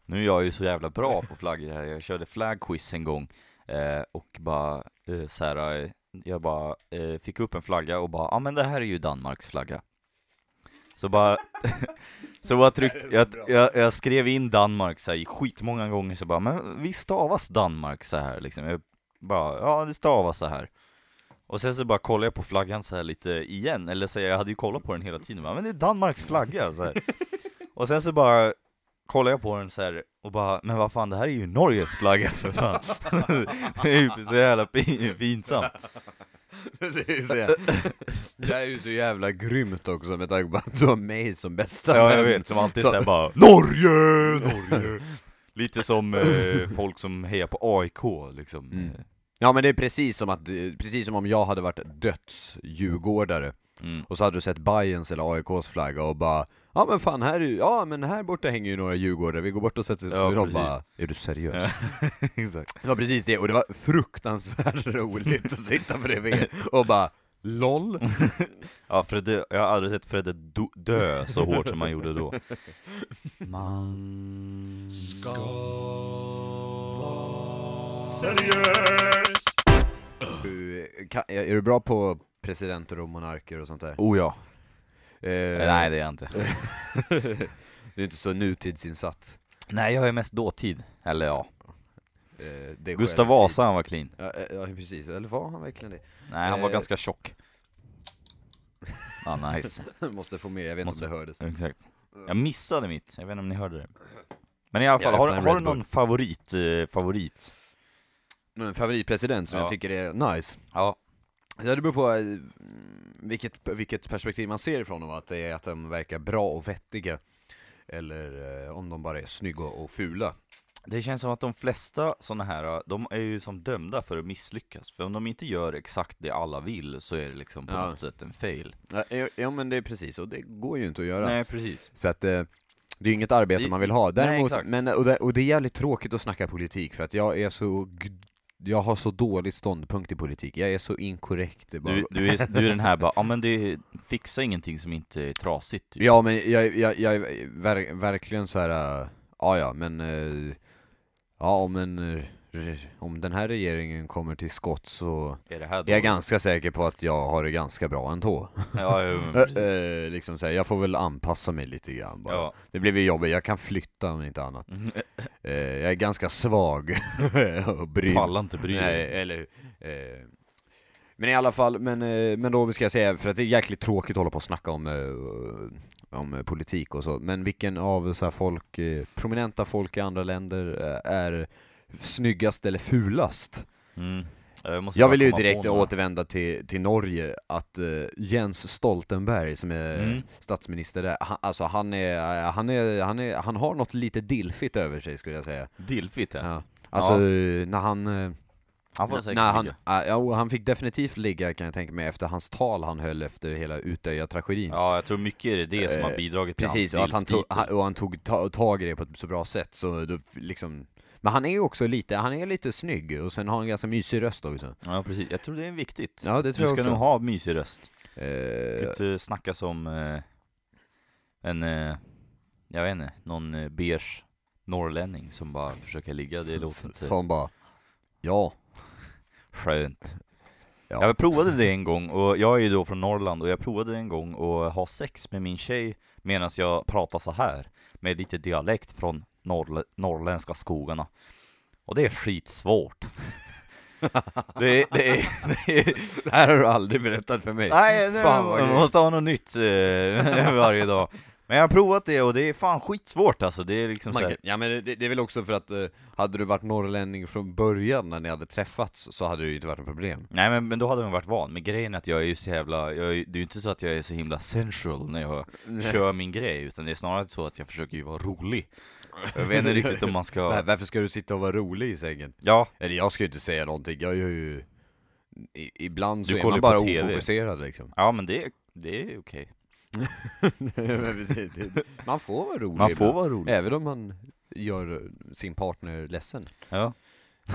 Nu är jag ju så jävla bra på flaggor här, jag körde flagquiz en gång eh, och bara eh, så här, eh, jag bara eh, fick upp en flagga och bara, ja ah, men det här är ju Danmarks flagga. Så bara, så bara tryckt, jag, jag, jag skrev in Danmark så här, skitmånga gånger så bara, men vi stavas Danmark så här liksom. Jag bara, ja det stavas så här. Och sen så bara kollade jag på flaggan så här lite igen, eller så jag hade ju kollat på den hela tiden, bara, men det är Danmarks flagga så här. Och sen så bara kollar jag på den så här och bara, men vad fan det här är ju Norges flagga för fan. Det är ju så jävla pin- pinsamt. Det, är ju så jävla, det här är ju så jävla grymt också med tanke på att du har mig som bästa Ja jag vet, som alltid Så- såhär bara Norge, Norge. Lite som eh, folk som hejar på AIK liksom. Mm. Ja men det är precis som att, precis som om jag hade varit dödsdjurgårdare mm. Och så hade du sett Bayerns eller AIKs flagga och bara Ja men fan här är ju, ja men här borta hänger ju några djurgårdare, vi går bort och sätter oss Ja, vid dem precis. bara Är du seriös? Ja, Exakt Det var precis det, och det var fruktansvärt roligt att sitta bredvid och bara LOL? Ja, Fredde, jag har aldrig sett Fredde dö så hårt som han gjorde då Man ska Seriös! Du, kan, är du bra på presidenter och monarker och sånt där? Oh ja, nej det är jag inte Du är inte så nutidsinsatt? Nej jag är mest dåtid, eller ja Eh, det Gustav Vasa han var clean Ja, eh, ja precis, eller var han verkligen det? Nej han var Eh. ganska tjock Ja nice Måste få med, jag vet Måste- inte om det hördes Exakt. Jag missade mitt, jag vet inte om ni hörde det. Men i alla fall, har, har du någon favorit, eh, favorit? En favoritpresident som Ja. jag tycker är nice? Ja. Ja, det beror på eh, vilket, vilket perspektiv man ser ifrån dem, att det är att de verkar bra och vettiga Eller eh, om de bara är snygga och fula Det känns som att de flesta sådana här, de är ju som dömda för att misslyckas. För om de inte gör exakt det alla vill så är det liksom på Ja. något sätt en fail. Ja, ja, men det är precis, och det går ju inte att göra Nej precis. Så att eh, det är ju inget arbete man vill ha, däremot, exakt. men, och, det, och det är jävligt tråkigt att snacka politik för att jag är så jag har så dålig ståndpunkt i politik, jag är så inkorrekt. Du, du, är, du är den här bara, ja men det fixar ingenting som inte är trasigt. Typ. Ja men jag, jag, jag är ver, verkligen så här. äh, ja ja men, äh, ja om en, äh, om den här regeringen kommer till skott så Är är jag ganska säker på att jag har det ganska bra ändå. Ja, jo, äh, liksom så här, jag får väl anpassa mig lite grann bara. Ja. Det blir väl jobbigt, jag kan flytta om inte annat. Mhm. Eh, jag är ganska svag och bryr Pallar inte bry. Nej, eller eh, Men i alla fall, men, eh, men då ska jag säga, för att det är jäkligt tråkigt att hålla på och snacka om, eh, om eh, politik och så, men vilken av så här folk, eh, prominenta folk i andra länder eh, är snyggast eller fulast? Mm. Jag, Jag vill ju direkt återvända till, till Norge, att eh, Jens Stoltenberg som är Mm. statsminister där, han, alltså han är, han är, han är, han har något lite dilfigt över sig skulle jag säga. Dillfit ja. Ja. Alltså när han eh, Han får säkert han, ligga. ja, och han fick definitivt ligga kan jag tänka mig efter hans tal han höll efter hela Utöya-tragedin. Ja, jag tror mycket är det det som har Eh, bidragit till Precis, och hans att han, tog, och han tog ta, tag i det på ett så bra sätt så då, liksom Men han är ju också lite, han är lite snygg och sen har han en ganska mysig röst också. Ja precis, jag tror det är viktigt. Ja det Du tror ska jag också. nog ha mysig röst. Eh, Du kan inte snacka som eh, en, eh, jag vet inte, någon eh, beige norrlänning som bara försöker ligga, det låter inte Som bara Ja, skönt. Ja. Jag provade det en gång, och jag är ju då från Norrland, och jag provade en gång att ha sex med min tjej medan jag pratar så här med lite dialekt från norr, norrländska skogarna. Och det är skitsvårt. det, är- det, är, det är, det här har du aldrig berättat för mig. Nej, nej Fan, man måste ha något nytt eh, varje dag. Men jag har provat det och det är fan skitsvårt alltså, det är liksom Man så kan, här, ja men det, det är väl också för att eh, hade du varit norrlänning från början när ni hade träffats så hade det ju inte varit något problem. Nej men, men då hade hon varit van, men grejen är att jag är ju så jävla, jag är, det är ju inte så att jag är så himla sensual när jag kör min grej, utan det är snarare så att jag försöker ju vara rolig Jag vet inte riktigt om man Var- ska, Varför ska du sitta och vara rolig i sängen? ja, Eller jag ska ju inte säga någonting, jag gör ju... I, ibland så Du är man bara ofokuserad liksom. ja men det, det är okej man får vara rolig Man får ibland. vara rolig, Även om man gör sin partner ledsen. ja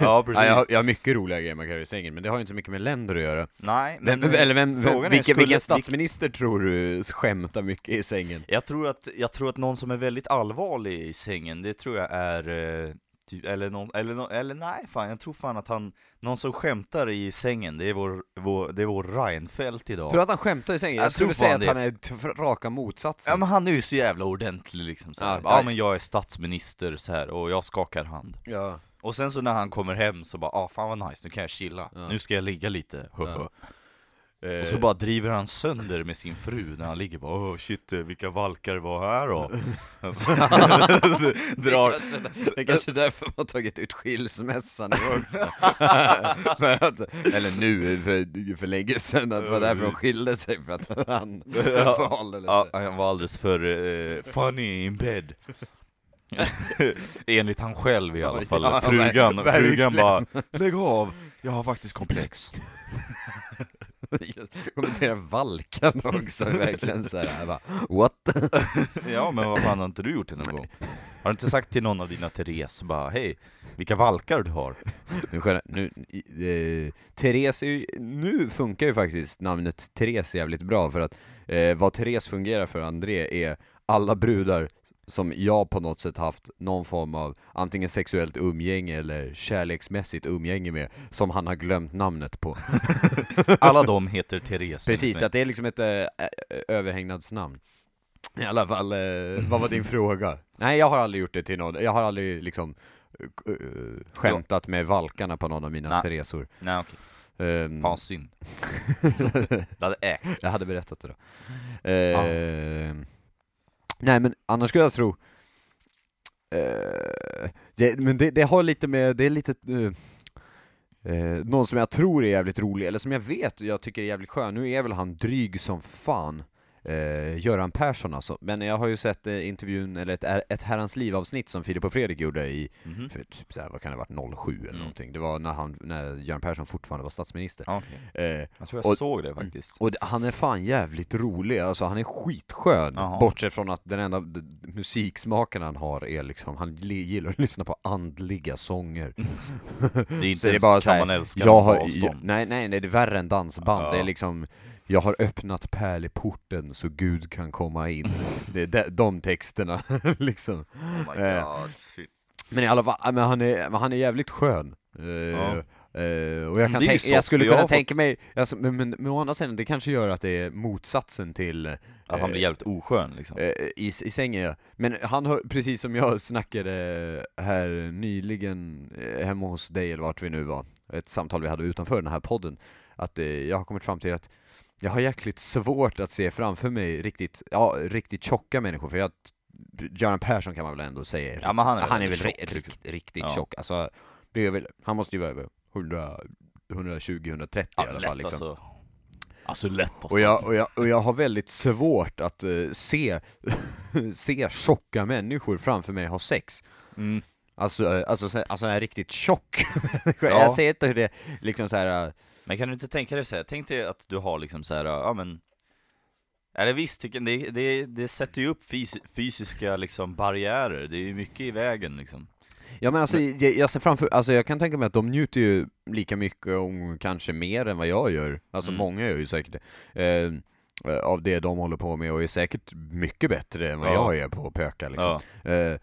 Ja precis, Ja, jag, har, jag har mycket roliga grejer man kan göra i sängen, men det har ju inte så mycket med länder att göra. nej Men, men eller vem, är, vilken, skulle- vilken statsminister tror du skämtar mycket i sängen? Jag tror att, jag tror att någon som är väldigt allvarlig i sängen, det tror jag är eh, typ, eller, någon, eller, eller nej fan, jag tror fan att han, någon som skämtar i sängen, det är vår, vår, det är vår Reinfeldt idag Tror du att han skämtar i sängen? Jag, Jag skulle tror säga att det. han är raka motsatsen. Ja men han är ju så jävla ordentlig liksom så Ja, ja. men jag är statsminister så här och jag skakar hand ja. Och sen så när han kommer hem så bara, ah fan vad nice, nu kan jag chilla, Ja. nu ska jag ligga lite, Ja. Och Eh, så bara driver han sönder med sin fru när han ligger bara åh shit, eh, vilka valkar var här då? Drar, Det kanske, det är kanske därför man tagit ut skilsmässan nu också. att, eller nu, för, för länge sedan, att det var därför de skilde sig, för att han Ja. alldeles... ja, han var alldeles för eh, funny in bed Enligt han själv i alla fall, frugan, frugan bara Lägg av, jag har faktiskt komplex kommentera valkarna också, verkligen såhär, jag bara, what? Ja men vad fan har inte du gjort det någon gång? Har du inte sagt till någon av dina Therese bara hej, vilka valkar du har? Nu, nu, eh, Therese, är ju, nu funkar ju faktiskt namnet Therese jävligt bra för att eh, vad Therese fungerar för André är alla brudar som jag på något sätt haft någon form av antingen sexuellt umgänge eller kärleksmässigt umgänge med, som han har glömt namnet på. Alla de heter Therese Precis, att det är liksom ett äh, överhängnadsnamn. I alla fall, eh, vad var din fråga? Nej, jag har aldrig gjort det till någon, jag har aldrig liksom eh, skämtat med valkarna på någon av mina Nej. Teresor. Nej okej, Ehm, fan synd Det hade ägt jag hade berättat det då. Ehm, Nej men annars skulle jag tro eh, det, Men det, det har lite med, det är lite eh, eh, Någon som jag tror är jävligt rolig, eller som jag vet jag tycker är jävligt skön, nu är väl han dryg som fan eh, Göran Persson alltså, men jag har ju sett eh, intervjun, eller ett, ett Herrans liv-avsnitt som Filip och Fredrik gjorde i, Mhm. för typ såhär, vad kan det ha varit, 07 eller Mm. någonting Det var när, han, när Göran Persson fortfarande var statsminister Ja, okej. eh, Jag tror jag Och- såg det faktiskt och han är fan jävligt rolig, alltså han är skitskön, Jaha. bortsett från att den enda musiksmaken han har är liksom, han gillar att lyssna på andliga sånger Det är inte Så det är ens bara kan så här, man älska jag har, jag, nej, nej, nej, det är värre än dansband, Ja. det är liksom Jag har öppnat pärleporten så Gud kan komma in Det är de, de texterna liksom Oh Eh, god. Men i alla fall, men han är, han är jävligt skön Eh, Ja. eh, och jag, kan tänka, soft, jag skulle för jag kunna har fått- tänka mig, alltså, men, men, men å andra sidan, det kanske gör att det är motsatsen till Att han blir jävligt oskön liksom i, i sängen ja. Men han har, precis som jag snackade här nyligen hemma hos dig eller vart vi nu var, ett samtal vi hade utanför den här podden, att jag har kommit fram till att jag har jäkligt svårt att se framför mig riktigt, ja, riktigt tjocka människor, för jag Göran Persson kan man väl ändå säga Ja, men han är han är väl väldigt ri- tjock, liksom. rikt, riktigt Ja. tjock, alltså, väl, han måste ju vara över 100, 120, 130 i Ja, alla lätt fall liksom. alltså Alltså lätt alltså Och jag, och, jag, och jag har väldigt svårt att eh, se, se tjocka människor framför mig ha sex. mm. Alltså, eh, alltså, så- alltså en riktigt tjock människa. Ja. Jag ser inte hur det liksom så här. eh, Men kan du inte tänka dig så här, tänk dig att du har liksom så här, ja men Eller visst, det, det, det sätter ju upp fys, fysiska liksom barriärer, det är ju mycket i vägen liksom Ja men alltså, jag, jag ser framför, alltså jag kan tänka mig att de njuter ju lika mycket, om kanske mer än vad jag gör. Alltså Mm. många gör ju säkert det. Eh, av det de håller på med och är säkert mycket bättre än vad Ja. jag är på att pöka liksom. Ja, Eh,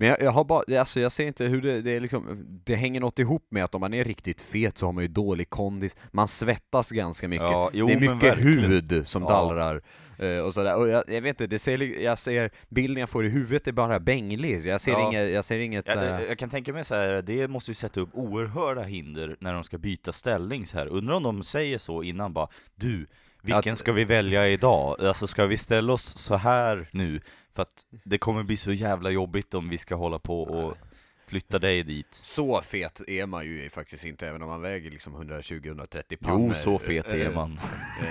Men jag, jag har bara, alltså jag ser inte hur det, det är liksom, det hänger något ihop med att om man är riktigt fet så har man ju dålig kondis, man svettas ganska mycket, ja jo, det är mycket hud som Ja. dallrar eh, och sådär, och jag, jag vet inte, det ser, jag ser, bilden jag får i huvudet är bara bänglig, jag ser Ja. inget, jag ser inget Jag, såhär, jag kan tänka mig så här, det måste ju sätta upp oerhörda hinder när de ska byta ställning så här. Undrar om de säger så innan bara Du, Vilken Att- ska vi välja idag? Alltså ska vi ställa oss så här nu? För att det kommer bli så jävla jobbigt om vi ska hålla på och flytta dig dit Så fet är man ju faktiskt inte, även om man väger liksom 120-130 Jo, pannor. så fet är Eh, man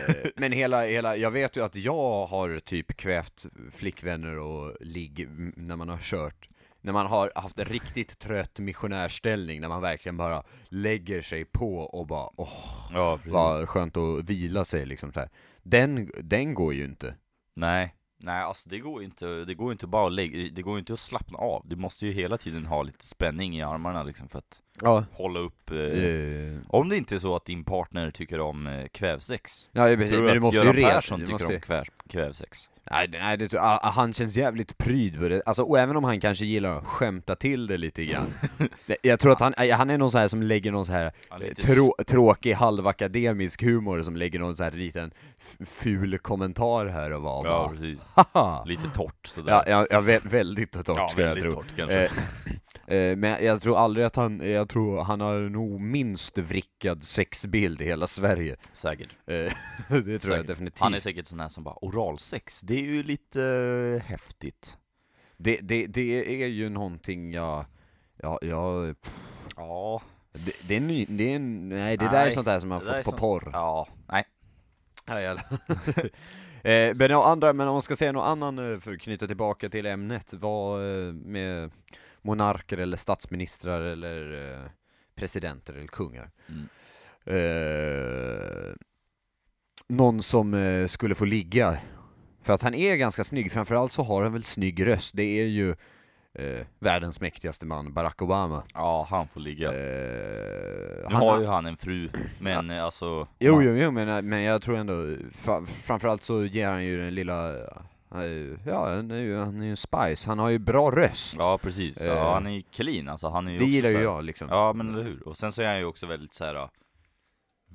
eh, Men hela, hela, jag vet ju att jag har typ kvävt flickvänner och ligg m- när man har kört när man har haft en riktigt trött missionärställning, när man verkligen bara lägger sig på och bara åh, Ja, vad skönt att vila sig liksom så här. Den, den går ju inte. Nej, nej alltså det går inte, det går inte bara att lägga, det går inte att slappna av Du måste ju hela tiden ha lite spänning i armarna liksom för att Ja. hålla upp eh, Eh, Om det inte är så att din partner tycker om eh, kvävsex ja, precis, Tror men du du att måste Göran ju reta, Persson du tycker måste, om kväv, kvävsex? Nej, nej det, jag- ah, han känns jävligt pryd på det. Alltså, och även om han kanske gillar att skämta till det lite grann. Jag tror att han, eh, han är någon så här som lägger någon så här eh, trå, tråkig halvakademisk humor som lägger någon så här liten ful kommentar här och var Ja precis, lite torrt sådär. Ja, ja, ja vä- väldigt torrt Ja, skulle jag tro. torrt kanske. Eh, Men jag tror aldrig att han, jag tror han har nog minst vrickad sexbild i hela Sverige. Säkert. Eh, Det tror jag Säkert. definitivt. Han är säkert sån här som bara, oralsex, det är ju lite eh, häftigt. Det, det, det är ju någonting jag, ja, jag Ja, Det, det är ny, det är en, nej det där är Nej, sånt där som man fått på sånt- porr. Ja, nej. Eh, Men andra, men om man ska säga någon annan eh, för att knyta tillbaka till ämnet, vad eh, med monarker eller statsministrar eller eh, presidenter eller kungar. Mm. eh, Någon som eh, skulle få ligga. För att han är ganska snygg, framförallt så har han väl snygg röst, det är ju eh, världens mäktigaste man, Barack Obama. Ja, han får ligga. Eh, Nu han har ju han en fru, men eh, alltså Jo, jo, jo men, men jag tror ändå, fa- framförallt så ger han ju den lilla, eh, ja han är ju, han är ju en spice, han har ju bra röst Ja precis, Eh, ja, han är ju clean alltså, han är ju Det gillar ju jag liksom Ja men eller hur, och sen så är han ju också väldigt så här.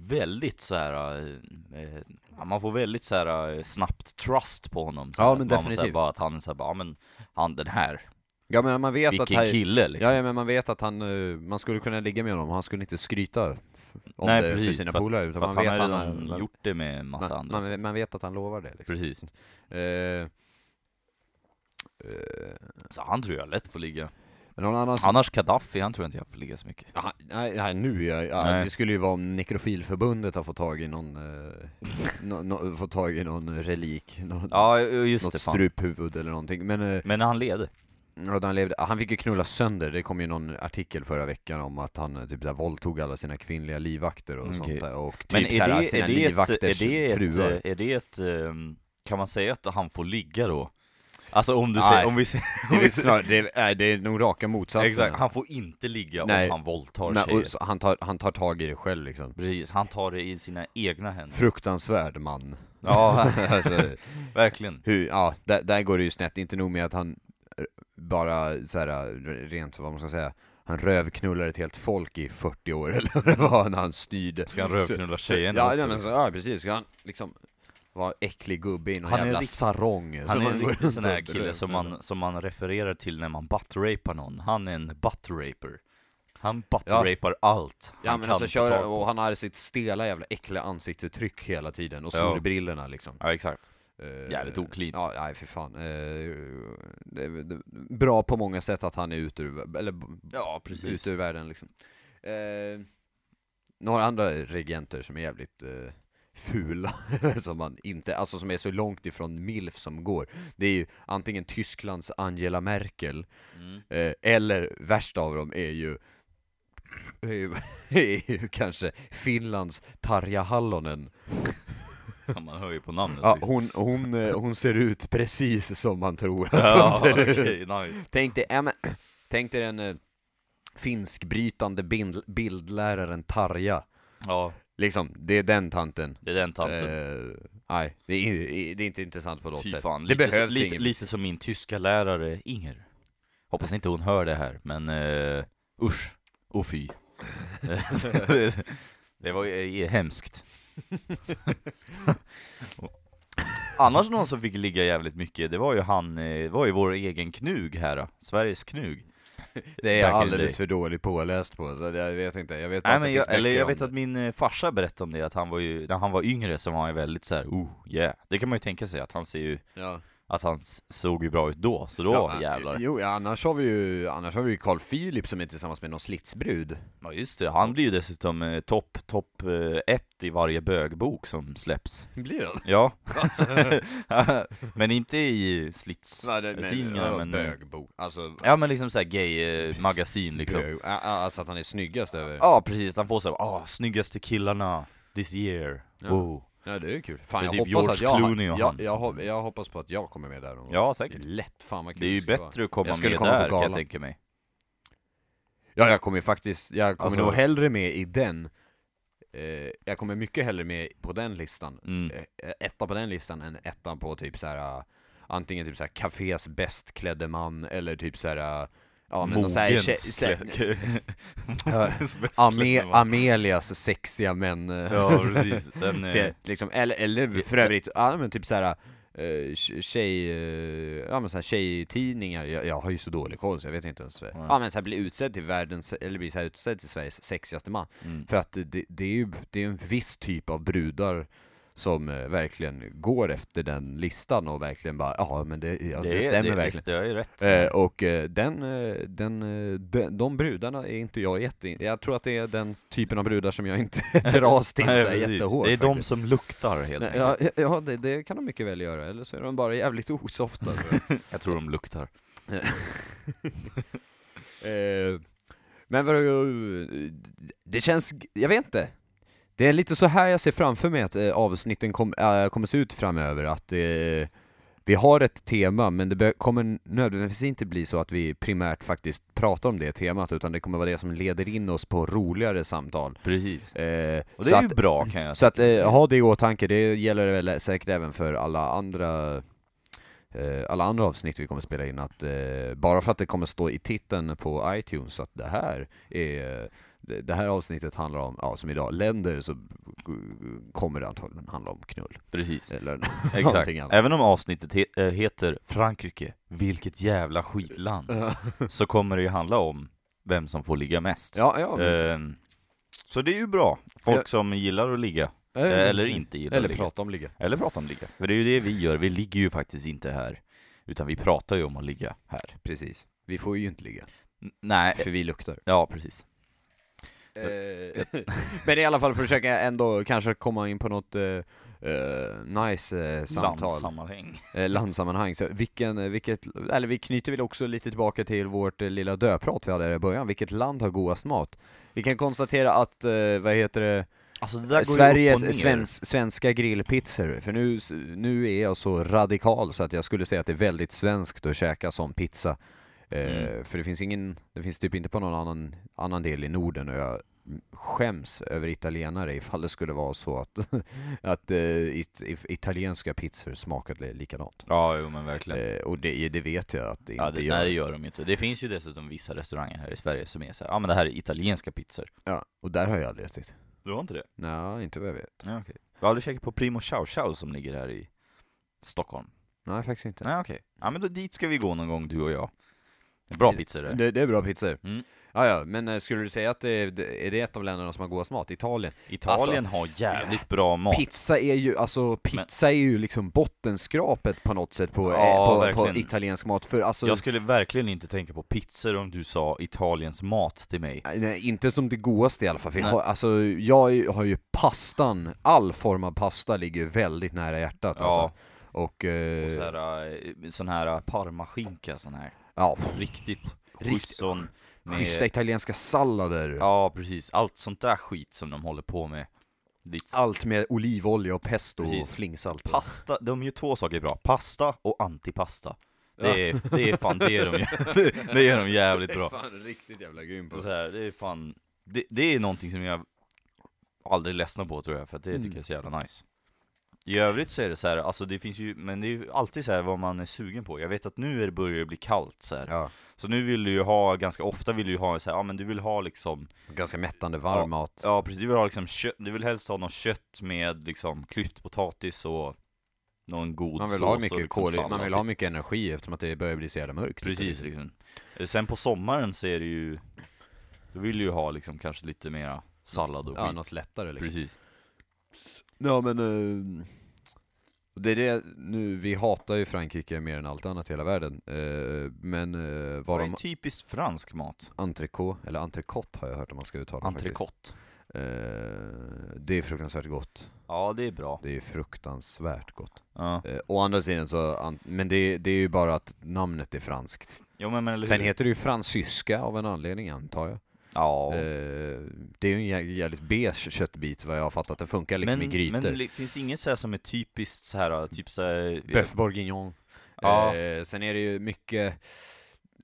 Väldigt så här. Eh, man får väldigt så här eh, snabbt trust på honom så Ja, men här, definitivt. bara att han är så här, bara, ja men han den här, Ja men man vet att vilken han, kille liksom. Ja, ja men man vet att han, eh, man skulle kunna ligga med honom, han skulle inte skryta om Nej, det precis, sina för att- polare, utan man att han vet har att han, gjort det med en massa man, andra. man, man vet att han lovar det liksom. Precis, Eh, eh, så han tror jag lätt får ligga. Som, Annars Gaddafi, han tror jag inte jag får ligga så mycket. Ja, nej, nej nu jag, ja, Nej. det skulle ju vara om Nekrofilförbundet har fått tag i någon, eh, nå- nå- fått tag i någon relik, någon, Ja just något det struphuvud eller någonting, men eh, Men han leder ja, han, levde, han fick ju knulla sönder, det kom ju någon artikel förra veckan om att han eh, typ så här, våldtog alla sina kvinnliga livvakter och Okej. sånt där, och typ Men är så här, det, sina är det, ett, är det ett, fruar. eh, är det ett, ehm, kan man säga att han får ligga då? Alltså om du Nej. säger, om vi säger, det, är snar, det, är, det är nog raka motsatsen. Exakt, han får inte ligga Nej. om han våldtar Nej, tjejer. och han, tar, han tar tag i det själv liksom. Precis, han tar det i sina egna händer. Fruktansvärd man. Ja, alltså, verkligen. hur, ja, där, där går det ju snett, inte nog med att han bara så här, eh, rent vad man ska säga Han rövknullar ett helt folk i 40 år eller vad det var när han styrde. Ska han rövknulla tjejerna Ja, också? ja, men så, ja precis, ska han liksom vara äcklig gubbe i någon Han är en jävla rikt- sarong Han som är en riktig sån här kille som man, som man refererar till när man buttrapar någon. Han är en buttraper. Han buttrapar allt Ja han men kan alltså kör, och han har sitt stela jävla äckliga ansiktsuttryck hela tiden, och Ja. solbrillorna liksom. Ja exakt Eh, Jävligt oklint. Ja, nej för fan. Eh, det är det bra på många sätt att han är ute ur, eller Ja precis ur världen liksom. Eh, några andra regenter som är jävligt fula, som man inte, alltså som är så långt ifrån milf som går. Det är ju antingen Tysklands Angela Merkel, mm. eller värsta av dem är ju är ju, är ju kanske Finlands Tarja Hallonen. Man hör ju på namnet Ja, liksom. hon, hon, eh, hon ser ut precis som man tror att Ja, hon ser ut. okej, nice Tänk dig, men, tänk dig den eh, finskbrytande bild, bildläraren Tarja. Ja, Liksom, det är den tanten. det är den tanten Eh, nej, det är, det är inte intressant på något Fy sätt. fan, det lite, behövs så, lite, lite som min tyska lärare Inger Hoppas inte hon hör det här, men uh, usch och fy Det var ju hemskt Annars någon som fick ligga jävligt mycket, det var ju han, eh, det var ju vår egen knug här, då. Sveriges knug Det är jag alldeles för dålig påläst på, så jag vet inte, jag vet Nej men jag, eller jag vet att min eh, farsa berättade om det, att han var ju, när han var yngre så var han ju väldigt såhär, oh yeah Det kan man ju tänka sig, att han ser ju, ja. Att han såg ju bra ut då, så då ja, jävlar. Jo, ja, annars har vi ju, annars har vi ju Carl Philip som är tillsammans med någon slitsbrud. Ja just det, han blir ju dessutom eh, topp, topp eh, ett i varje bögbok som släpps. Blir han? Ja, men inte i slits Nej, det- nej, tidningarna ja, men eh, Bögbok, alltså Ja men liksom såhär gay-magasin liksom. Bög, Alltså att han är snyggast över Ja precis, han får såhär, ah, snyggaste killarna this year, Ja. wow Ja det är kul, fan Det är jag typ hoppas George att jag, Clooney och jag, han, jag, jag, jag hoppas på att jag kommer med där någon. Ja säkert Lätt, fan vad kul Det är ju ska vara. bättre att komma Jag med komma där kan jag tänka mig Ja, jag kommer ju faktiskt, jag kommer Alltså- nog hellre med i den eh, Jag kommer mycket hellre med på den listan mm. eh, Etta på den listan än ettan på typ så här. uh, Antingen typ så här Cafés bäst klädde man, eller typ så här. uh, Ja men så Mogens så här-. Ja, Mogens bäst Ame. Amelias sexiga män eh, Ja precis, den är... liksom, eller, eller för övrigt, ja men typ såhär Uh, tjej, eh, ja men såhär tjejtidningar, jag, jag har ju så dålig koll så jag vet inte ens Ja men såhär bli utsedd till världens, eller bli såhär utsedd till Sveriges sexigaste man Mm. För att det, det är ju det är en viss typ av brudar som eh, verkligen går efter den listan och verkligen bara ja men det, ja, det, är- stämmer det, verkligen. Det är ju rätt Eh, och eh, den, eh, den, eh, de, de brudarna är inte jag jätte... Jag tror att det är den typen av brudar som jag inte dras till så jättehårt Det är de faktiskt. som luktar helt enkelt Ja, ja det, det kan de mycket väl göra, eller så är de bara jävligt osofta. Jag tror de luktar. Eh, Men vad, det känns, jag vet inte Det är lite så här jag ser framför mig att eh, avsnitten kom, äh, kommer se ut framöver, att eh, vi har ett tema, men det kommer nödvändigtvis inte bli så att vi primärt faktiskt pratar om det temat, utan det kommer vara det som leder in oss på roligare samtal. Precis. Eh, Och det är ju att, bra kan jag så att eh, ha det i åtanke, det gäller väl säkert även för alla andra eh, alla andra avsnitt vi kommer spela in, att eh, bara för att det kommer stå i titeln på iTunes att det här är det här avsnittet handlar om, ja som idag, länder, så kommer det antagligen handla om knull. Precis, Eller exakt. annat. Även om avsnittet he eh, heter Frankrike, vilket jävla skitland Så kommer det ju handla om vem som får ligga mest. Ja, ja. men- Ehm, Så det är ju bra, folk som gillar att ligga, eller inte gillar Eller att ligga. prata om ligga. Eller prata om ligga, för det är ju det vi gör, vi ligger ju faktiskt inte här Utan vi pratar ju om att ligga här. Precis. Vi får ju inte ligga, Nej, för vi luktar. ja precis Men i alla fall försöka ändå kanske komma in på något eh, eh, nice eh, samtal. Landsammanhang eh, landsammanhang. Så vilken, eh, vilket, eller vi knyter väl också lite tillbaka till vårt eh, lilla döprat vi hade där i början. Vilket land har godast mat? Vi kan konstatera att, eh, vad heter det, Alltså det Sveriges, ner. svens, svenska grillpizzor. För nu, nu är jag så radikal så att jag skulle säga att det är väldigt svenskt att käka som pizza. Eh, Mm. För det finns ingen, det finns typ inte på någon annan, annan del i Norden och jag skäms över italienare ifall det skulle vara så att, att eh, it, italienska pizzor smakade likadant. Ja, jo men verkligen Eh, och det, det vet jag att det Ja, inte det, gör. nej det gör de inte. Det finns ju dessutom vissa restauranger här i Sverige som är så ja men det här är italienska pizzor. Ja, och där har jag aldrig ätit. Du har inte det? Nej, inte vad jag vet. Ja, okej. Jag har aldrig käkat på Primo Chow Chow som ligger här i Stockholm. Nej, faktiskt inte. Nej okej. Ja men då, dit ska vi gå någon gång du och jag. Bra Det- pizzor där. Det, det är bra pizzor. Mm. Ja, ja, men eh, skulle du säga att det, det, är det ett av länderna som har godast mat? Italien? Italien har jävligt bra mat. Pizza är ju, alltså pizza är ju liksom bottenskrapet på något sätt på, Ja, eh, på, på verkligen. italiensk mat, för alltså Jag skulle verkligen inte tänka på pizzor om du sa Italiens mat till mig. Nej, inte som det godaste i alla fall, för jag har, alltså, jag har ju pastan, all form av pasta ligger ju väldigt nära hjärtat Ja. alltså. Och, Och eh, så här, eh, sån här parmaskinka, sån här. Ja, Riktigt Rikt- schysson. med- schyssta italienska sallader, Ja precis, allt sånt där skit som de håller på med. Ditt allt med olivolja och pesto och Precis. flingsalt. Pasta, de gör två saker bra, pasta och antipasta. Det är, det är fan det de gör, det är de jävligt bra. fan riktigt jävla grym Och så här, det är fan, det, det är någonting som jag aldrig ledsnar på tror jag, för det Mm. tycker jag är så jävla nice. I övrigt så är det så här, alltså det finns ju, men det är ju alltid så här vad man är sugen på. Jag vet att nu är det börjar det bli kallt så här. Ja, Så nu vill du ju ha, ganska ofta vill du ju ha så här, ja men du vill ha liksom ganska mättande varm mat. Ja precis, du vill ha liksom kött, du vill helst ha något kött med liksom klyftpotatis och någon god Man vill sås ha och mycket liksom kol, man vill ha mycket energi eftersom att det börjar bli så jävla mörkt. Precis liksom. Eh, Sen på sommaren så är det ju, då vill du ju ha liksom kanske lite mera sallad och Ja, skit. något lättare liksom. Precis. Ja men, eh, det är det, nu, vi hatar ju Frankrike mer än allt annat i hela världen, eh, men eh, vad Vad de, är typiskt fransk mat? entrecote, eller entrecote har jag hört att man ska uttala faktiskt. Entrecote. Eh, det är fruktansvärt gott. Ja, det är bra. Det är fruktansvärt gott. Ja. Eh, å andra sidan så, an- men det, det är ju bara att namnet är franskt. Jo men, men eller Sen heter det ju fransyska av en anledning antar jag. Ja. Eh, det är ju en jä- jävligt beige köttbit vad jag har fattat, den funkar liksom i grytor. men li- finns det inget så här som är typiskt så här, typ så här, Bœuf bourguignon. Ja. Eh, sen är det ju mycket,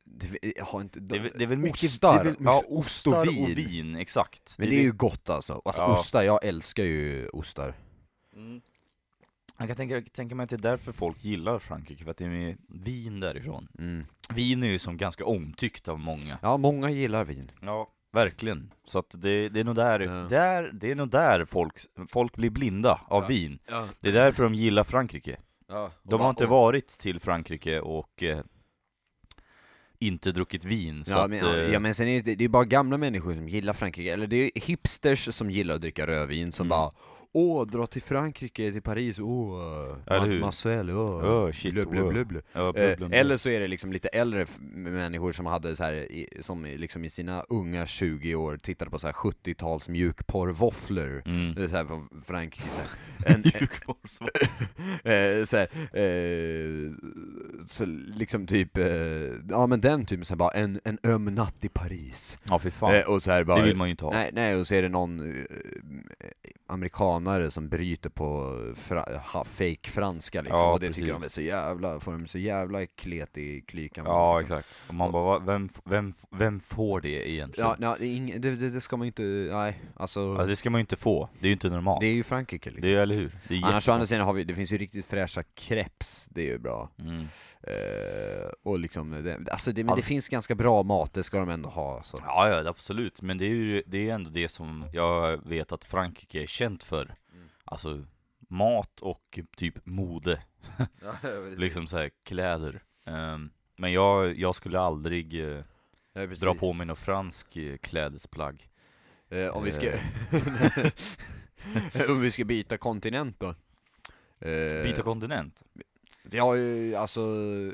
det, jag har inte, det, är väl- det är väl mycket ostar, det är väl, ja, ost och vin. och vin, exakt. Men det är ju gott alltså. Alltså Ja. ostar, jag älskar ju ostar. Mm. Jag kan tänka, tänka mig att det är därför folk gillar Frankrike, för att det är med vin därifrån. Mm. Vin är ju som ganska omtyckt av många. Ja, många gillar vin. Ja, verkligen. Så att det, det är nog där, Ja. där, det är nog där folk, folk blir blinda av Ja. vin. Ja. Det är därför de gillar Frankrike. De har inte varit till Frankrike och eh, inte druckit vin, så Ja att, men, eh, ja men sen är det, det är bara gamla människor som gillar Frankrike, eller det är hipsters som gillar att dricka rödvin som Mm. bara Åh, dra till Frankrike, till Paris, åh, Eller hur? Marseille, åh, Åh, shit, blö, blö, blö, blö. ja, Eh, eller så är det liksom lite äldre människor som hade så här, som liksom i sina unga 20 år tittade på så här 70-tals mjukporrvåfflor Mm. Det är så här från Frankrike så här. En, Mjukporrsvåg. eh, så, här, eh, så liksom typ, eh, ja men den typen så här, bara en, en öm natt i Paris Ja fy fan, eh, Och så här bara det vill man ju inte ha. Nej, nej, och så är det någon eh, amerikanare som bryter på fra, ha, fake franska liksom, Ja, och det precis. tycker de är så jävla, får de så jävla klet i klykan Ja liksom. exakt, och man bara, vem, vem, vem får det egentligen? Ja, nej, det, det, ska man ju inte, nej, alltså, Alltså det ska man ju inte få, det är ju inte normalt. Det är ju Frankrike liksom Det är, eller hur? Det är Annars å andra sidan har vi, det finns ju riktigt fräscha crepes, det är ju bra mm. Eh, Och liksom, det, alltså det, men det finns ganska bra mat, det ska de ändå ha så. Ja, ja absolut, men det är ju det är ändå det som jag vet att Frankrike är känt för Mm. Alltså mat och typ mode, liksom så här kläder Ehm, Men jag, jag skulle aldrig eh, Ja, dra på mig någon fransk eh, klädesplagg Eh, om vi ska Eh. Om vi ska byta kontinent då eh, Byta kontinent? Vi har ju, alltså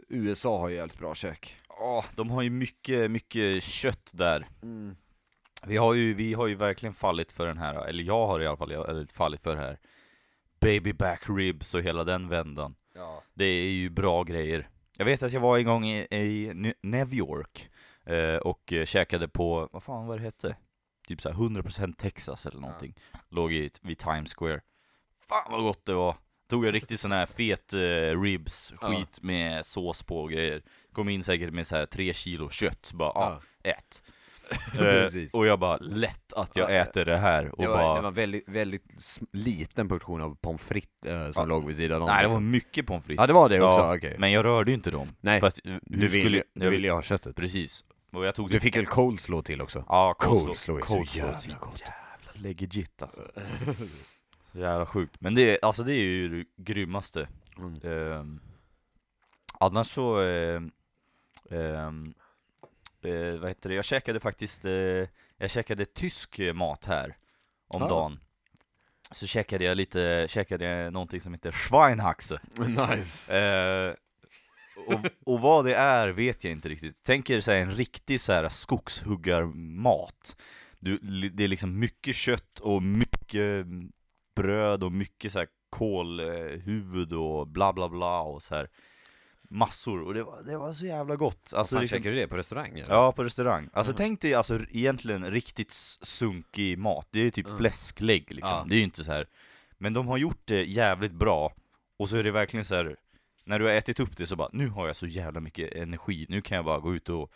USA har ju jävligt bra kök Ja, de har ju mycket, mycket kött där. Vi har ju, vi har ju verkligen fallit för den här, eller jag har i alla fall eller fallit för det här. Baby back ribs och hela den vändan. Ja, Det är ju bra grejer. Jag vet att jag var en gång i, i New- York eh, och käkade på, vad fan var det hette? Typ såhär 100% Texas eller någonting. Låg i, vid Times Square. Fan vad gott det var! Tog jag riktigt sån här fet eh, ribs, Ja. skit med sås på och grejer Kom in säkert med så här 3 kilo kött, bara ja, ät eh. Och jag bara, lätt att jag Ja, äter det här och det, var, bara det var väldigt, väldigt liten portion av pommes frites eh, som Ja. låg vid sidan om Nej det var liksom. mycket pommes frites Ja det var det också, Ja, okej Men jag rörde ju inte dem Nej, eh, du, vill, skulle, ju- du ville ju ha köttet Precis, och jag tog Du fick väl coleslaw till också? Ja, Coleslaw är så coleslaw, jävla gott. Jävla legit alltså Så jävla sjukt, men det, alltså det är ju det grymmaste Mm. Ehm, Annars så, ehm, eh, vad heter det, jag käkade faktiskt, eh, jag käkade tysk mat här om Ah. dagen Så käkade jag lite, käkade jag någonting som heter Schweinhaxe Nice Eh, och, och vad det är vet jag inte riktigt. Tänk er så en riktig så här, skogshuggarmat. Du, det är liksom mycket kött och mycket bröd och mycket så här kålhuvud och bla bla bla och så här massor. Och det var, det var så jävla gott. Alltså, fan, liksom, käkar du det på restaurang eller? Ja, på restaurang. Alltså Mhm. tänk dig alltså egentligen riktigt sunkig mat. Det är typ Mm. fläsklägg liksom. Ja. Det är ju inte så här. Men de har gjort det jävligt bra. Och så är det verkligen så här. När du har ätit upp det så bara, nu har jag så jävla mycket energi, nu kan jag bara gå ut och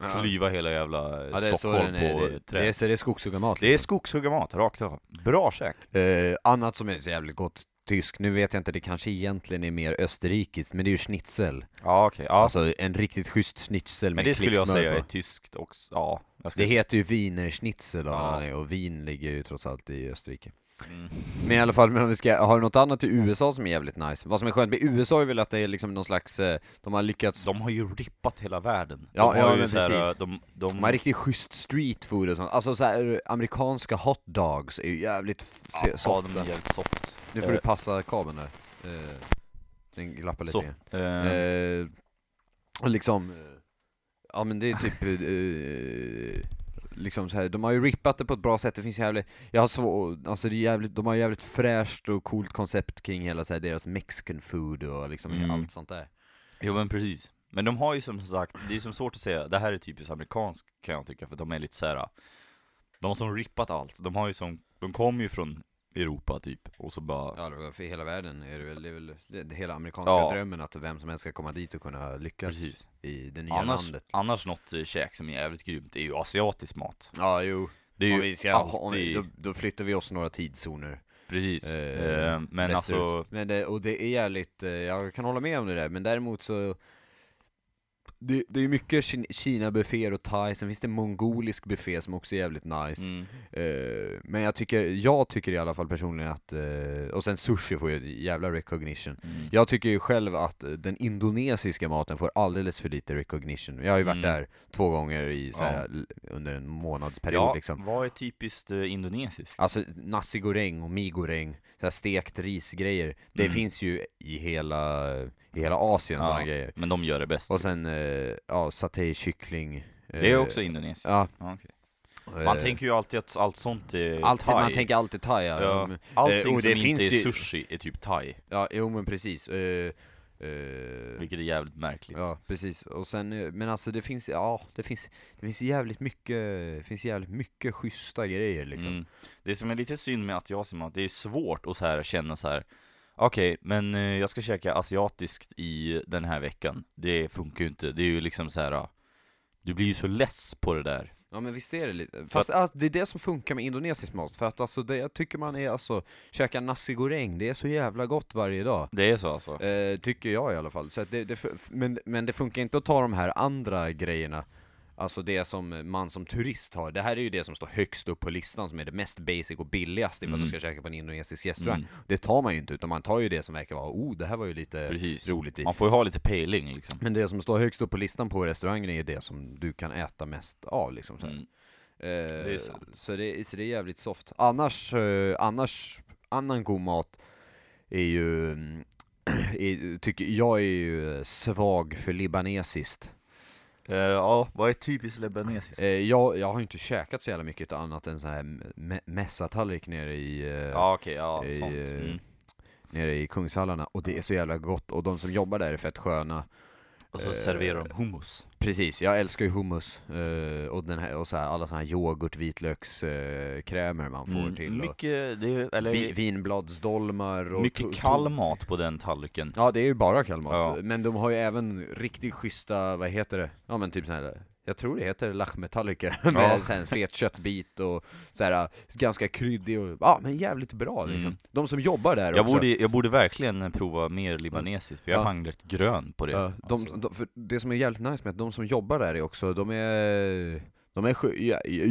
Ja. klyva hela jävla Ja, det Stockholm är. på Det, trä. det, är, så det är skogshuggarmat Det är skogshuggarmat, rakt av. Bra käk. Eh, annat som är så jävligt gott tysk, nu vet jag inte, det kanske egentligen är mer österrikiskt, men det är ju schnitzel. Ja okej, ja. Alltså en riktigt schysst schnitzel men med det skulle jag säga är tyskt också. Ja, Det heter ju wienerschnitzel Ja. och Wien ligger ju trots allt i Österrike. Mm. Men i alla fall, men om vi ska, har du något annat i USA som är jävligt nice? Vad som är skönt med USA är väl att det är liksom någon slags, eh, de har lyckats De har ju rippat hela världen. Ja, ja, men så här, precis. de, de, De har riktigt schysst street food och sånt, alltså så här, amerikanska hot dogs är ju jävligt ja, softa de är jävligt soft. Nu får Eh, du passa kabeln där, eh, den glappar lite Så. grann Eh, eh, och liksom, eh, ja men det är typ, eh, liksom så här, de har ju rippat det på ett bra sätt, det finns jävligt, jag har svår, alltså det är jävligt, de har jävligt fräscht och coolt koncept kring hela så här, deras mexican food och liksom Mm. allt sånt där Jo men precis. Men de har ju som sagt, det är som svårt att säga, det här är typiskt amerikanskt kan jag tycka, för de är lite så här. De har som rippat allt, de har ju som, de kommer ju från Europa typ, och så bara Ja, det var för hela världen är det väl, det är väl det, hela amerikanska Ja. drömmen att vem som helst ska komma dit och kunna lyckas Precis. i det nya Annars, landet annars något eh, käk som är jävligt grymt är ju asiatisk mat. Ja, jo, Det är ju om vi ska, om vi, alltid, då, då flyttar vi oss några tidszoner precis. eh, Eh, men västerut. alltså, Men det, och det är jävligt, eh, jag kan hålla med om det där, men däremot så det, det är mycket Kin- Kina-bufféer och thai, sen finns det mongolisk buffé som också är jävligt nice mm, Eh, Men jag tycker, jag tycker i alla fall personligen att, eh, och sen sushi får ju jävla recognition mm. Jag tycker ju själv att den indonesiska maten får alldeles för lite recognition Jag har ju varit Mm. där två gånger i så här, l- under en månadsperiod Ja, liksom vad är typiskt eh, indonesiskt? Alltså nasi goreng och mi goreng, så här stekt risgrejer Det Mm. finns ju i hela, i hela Asien Ja. sådana grejer Men de gör det bäst. Och sen, eh, ja, saté kyckling Det är också indonesiskt? Ja, Ja, okej. Man eh, tänker ju alltid att allt sånt är alltid, thai. Man tänker alltid thai ja, Ja. Men- Allting och som det inte finns är sushi är typ thai, ja jo men precis eh, eh, vilket är jävligt märkligt. Ja, precis. Och sen, eh, men alltså det finns, ja, det finns, det finns jävligt mycket, det finns jävligt mycket schyssta grejer liksom. Mm. Det som är lite synd med asiatisk mat, det är svårt att så här känna så här. Okej, men eh, jag ska käka asiatiskt i den här veckan. Det funkar ju inte. Det är ju liksom så här. Du blir ju så less på det där. Ja men visst är det lite, fast alltså, det är det som funkar med indonesisk mat, för att alltså det jag tycker man är alltså, käka nasi goreng, det är så jävla gott varje dag. Det är så alltså. Eh, tycker jag i alla fall. Så att det, det, men, men det funkar inte att ta de här andra grejerna Alltså det som man som turist har, det här är ju det som står högst upp på listan som är det mest basic och billigast ifall Mm. du ska käka på en indonesisk restaurang. Mm, Det tar man ju inte, utan man tar ju det som verkar vara, oh det här var ju lite precis. roligt i. Man får ju ha lite pejling liksom. Men det som står högst upp på listan på restaurangen är ju det som du kan äta mest av liksom så. Mm. eh, är sant. så, det, så det är jävligt soft. Annars, eh, annars, annan god mat är ju, mm, är, tycker jag är ju svag för libanesiskt. Eh, ja, vad är typiskt libanesiskt? Eh, jag, jag har inte käkat så jävla mycket annat än så här mässatallrik nere i, eh, ja okej, ja, i, Mm. nere i Kungshallarna, och det är så jävla gott, och de som jobbar där är fett sköna. Och så eh, serverar de hummus. Precis, jag älskar ju hummus, eh, och, den här, och så här, alla såna här yoghurt, vitlökskrämer eh, man får Mm, till. Mycket, det är, eller, vi, vinbladsdolmar och mycket kall mat på den tallriken. Ja det är ju bara kall mat, Ja. men de har ju även riktigt schyssta, vad heter det? Ja men typ sån här jag tror det heter lachmetallriker, med Ja. en fet köttbit och så här, ganska kryddig och, ja men jävligt bra liksom. Mm. De som jobbar där Jag också borde, jag borde verkligen prova mer libanesiskt, för jag Ja. fan rätt grön på det. Ja, de, alltså. de, för det som är jävligt nice med att de som jobbar där är också, de är, de är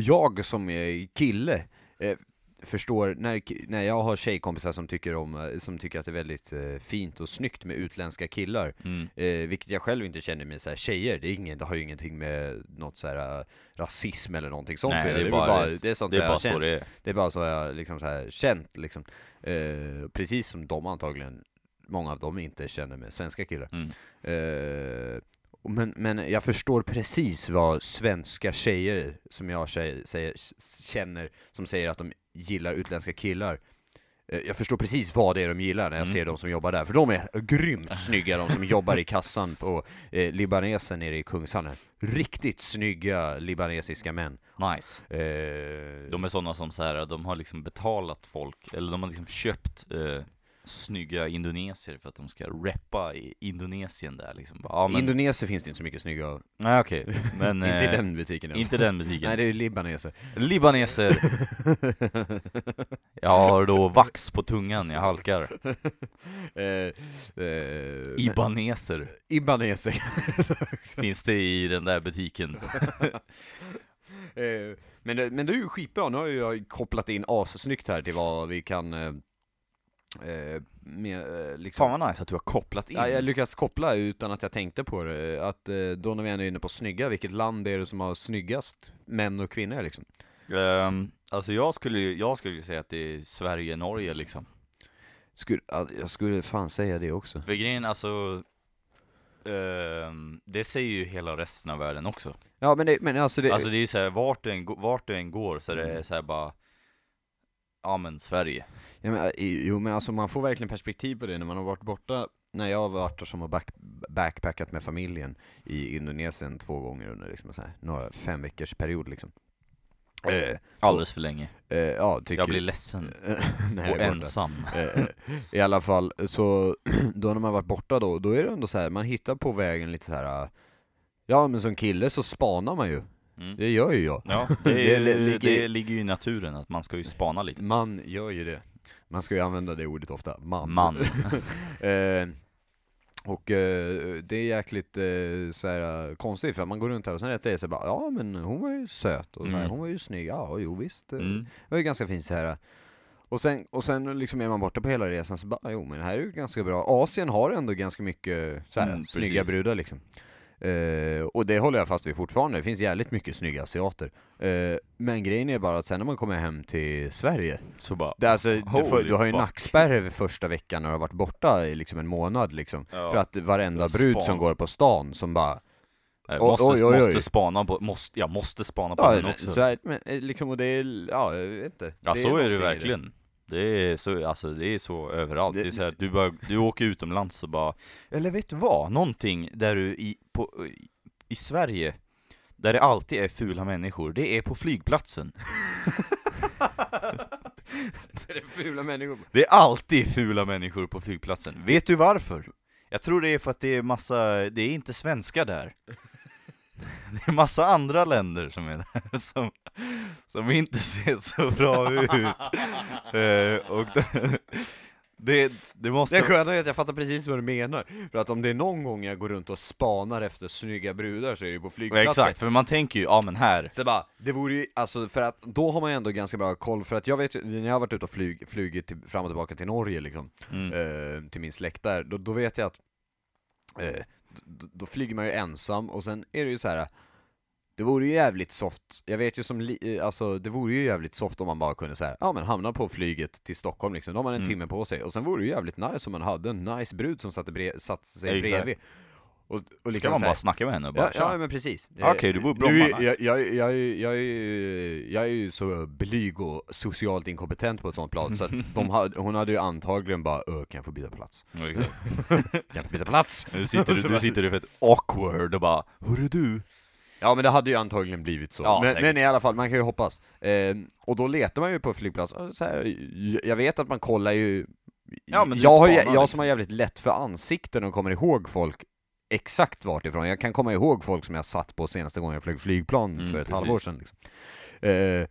jag som är kille, eh, förstår, när, när jag har tjejkompisar som tycker om, eh, som tycker att det är väldigt eh, fint och snyggt med utländska killar, Mm. eh, vilket jag själv inte känner med så här, tjejer, det, är ingen, det har ju ingenting med något så här eh, rasism eller någonting sånt Nej, att göra. det är väl bara- det är sånt Det är jag bara så känt. det är. Det är bara så jag liksom så här känt liksom. Eh, precis som de antagligen, många av dem inte känner med svenska killar. Mm. Eh, men, men jag förstår precis vad svenska tjejer som jag tjej, säger, känner, som säger att de gillar utländska killar. Eh, Jag förstår precis vad det är de gillar när jag Mm. ser de som jobbar där, för de är grymt snygga de som jobbar i kassan på eh, libanesen nere i Kungshallen. Riktigt snygga libanesiska män. Nice. Eh, De är sådana som så här, de har liksom betalat folk, eller de har liksom köpt eh, snygga indonesier för att de ska rappa i Indonesien där liksom. Ja, men, Indoneser finns det inte så mycket snygga av. nej okej, men... inte i eh, den butiken. Inte den butiken. Nej, det är libaneser. Libaneser, jag har då vax på tungan, jag halkar. eh, eh, Ibaneser Ibaneser. finns det i den där butiken. Eh, men, det, men det är ju skitbra, nu har jag kopplat in assnyggt här till vad vi kan eh, med, eh, liksom, Fan vad nice att du har kopplat in. Ja, jag lyckats koppla utan att jag tänkte på det, att eh, då när vi ändå är inne på snygga, vilket land är det som har snyggast män och kvinnor liksom? Ehm, alltså jag skulle, jag skulle säga att det är Sverige, Norge liksom. Skulle, ja, jag skulle fan säga det också. För grejen, alltså ehm, Det säger ju hela resten av världen också. Ja men det, men alltså det, Alltså det är ju såhär, vart du än, vart du än går så är det så här bara Ja men Sverige. ja, men, eh, jo men alltså man får verkligen perspektiv på det när man har varit borta, när jag har varit som har back, backpackat med familjen i Indonesien två gånger under liksom så här, några fem veckors period liksom. Eh, Alldeles för länge. eh, ja, tycker Jag blir ledsen. jag Och ensam. Eh, I alla fall, så då när man varit borta då, då är det ändå så här, man hittar på vägen lite så här. Ja men som kille så spanar man ju, Mm. det gör ju jag. Ja, det, Det är, li- det, ligger- ligger ju i naturen att man ska ju spana lite. Man gör ju det. Man ska ju använda det ordet ofta, man. Man. eh, och eh, det är jäkligt eh, så här, eh, konstigt för man går runt här och sen rätt är det så bara, ja men hon var ju söt och så här, Mm. hon var ju snygg, ja jo visst. eh, Mm. Det var ju ganska fint så här. Och sen, och sen liksom är man borta på hela resan så bara, jo men det här är ju ganska bra. Asien har ändå ganska mycket så här, Mm, snygga precis. brudar liksom. Eh, och det håller jag fast vid fortfarande, det finns jävligt mycket snygga asiater. Eh, men grejen är bara att sen när man kommer hem till Sverige, Så bara, det är alltså, du, får, du har ju fuck. nackspärr första veckan när du har varit borta i liksom en månad liksom. Ja. För att varenda brud som går på stan som bara jag måste, oj, oj, oj. måste spana på, måste, jag måste spana på Ja, den också. men, eh, liksom, och det är, ja jag vet inte. Ja så är det någonting i verkligen. Det är så, alltså det är så överallt. Det, Det- är så här, du, bara, du åker utomlands och bara, eller vet du vad? Någonting där du i, på, i Sverige, där det alltid är fula människor, det är på flygplatsen. Det är fula människor. Det är alltid fula människor på flygplatsen. Vet du varför? Jag tror det är för att det är massa, det är inte svenskar där. Det är massa andra länder som är där, som, som inte ser så bra ut. Eh, och det, det, det måste... Det sköna är att jag fattar precis vad du menar. För att om det är någon gång jag går runt och spanar efter snygga brudar så är det ju på flygplatsen. Exakt, för man tänker ju, ja men här, Så bara, det vore ju, alltså för att då har man ju ändå ganska bra koll, för att jag vet ju, när jag har varit ute och flyg, flugit till, fram och tillbaka till Norge liksom, mm, eh, till min släkt där, då, då vet jag att eh, då, flyger man ju ensam, och sen är det ju så här. Det vore ju jävligt soft, jag vet ju som, li, eh, alltså det vore ju jävligt soft om man bara kunde säga ja men hamna på flyget till Stockholm liksom, då har man en Mm. timme på sig, och sen vore det ju jävligt nice om man hade en nice brud som satte, bre, satt sig Exakt. bredvid. Och, och ska liksom man så här- bara snacka med henne och bara Ja, ja "Tja." men precis. Okej, du bor i Nu, Bromma, jag, jag, jag, jag, jag, är- jag är ju så blyg och socialt inkompetent på ett sånt plan, så att de hade, hon hade ju antagligen bara "Ö, kan jag få byta plats? Exakt. Kan jag få byta plats? Nu sitter du, du sitter du fett awkward och bara Hörru du? Ja men det hade ju antagligen blivit så, Ja, men, men i alla fall, man kan ju hoppas. Eh, och då letar man ju på flygplats, så här, jag vet att man kollar ju Ja, jag, har, jag liksom. som har jävligt lätt för ansikten och kommer ihåg folk exakt vart ifrån. Jag kan komma ihåg folk som jag satt på senaste gången jag flög flygplan Mm, för ett precis. halvår sedan. Liksom. Eh,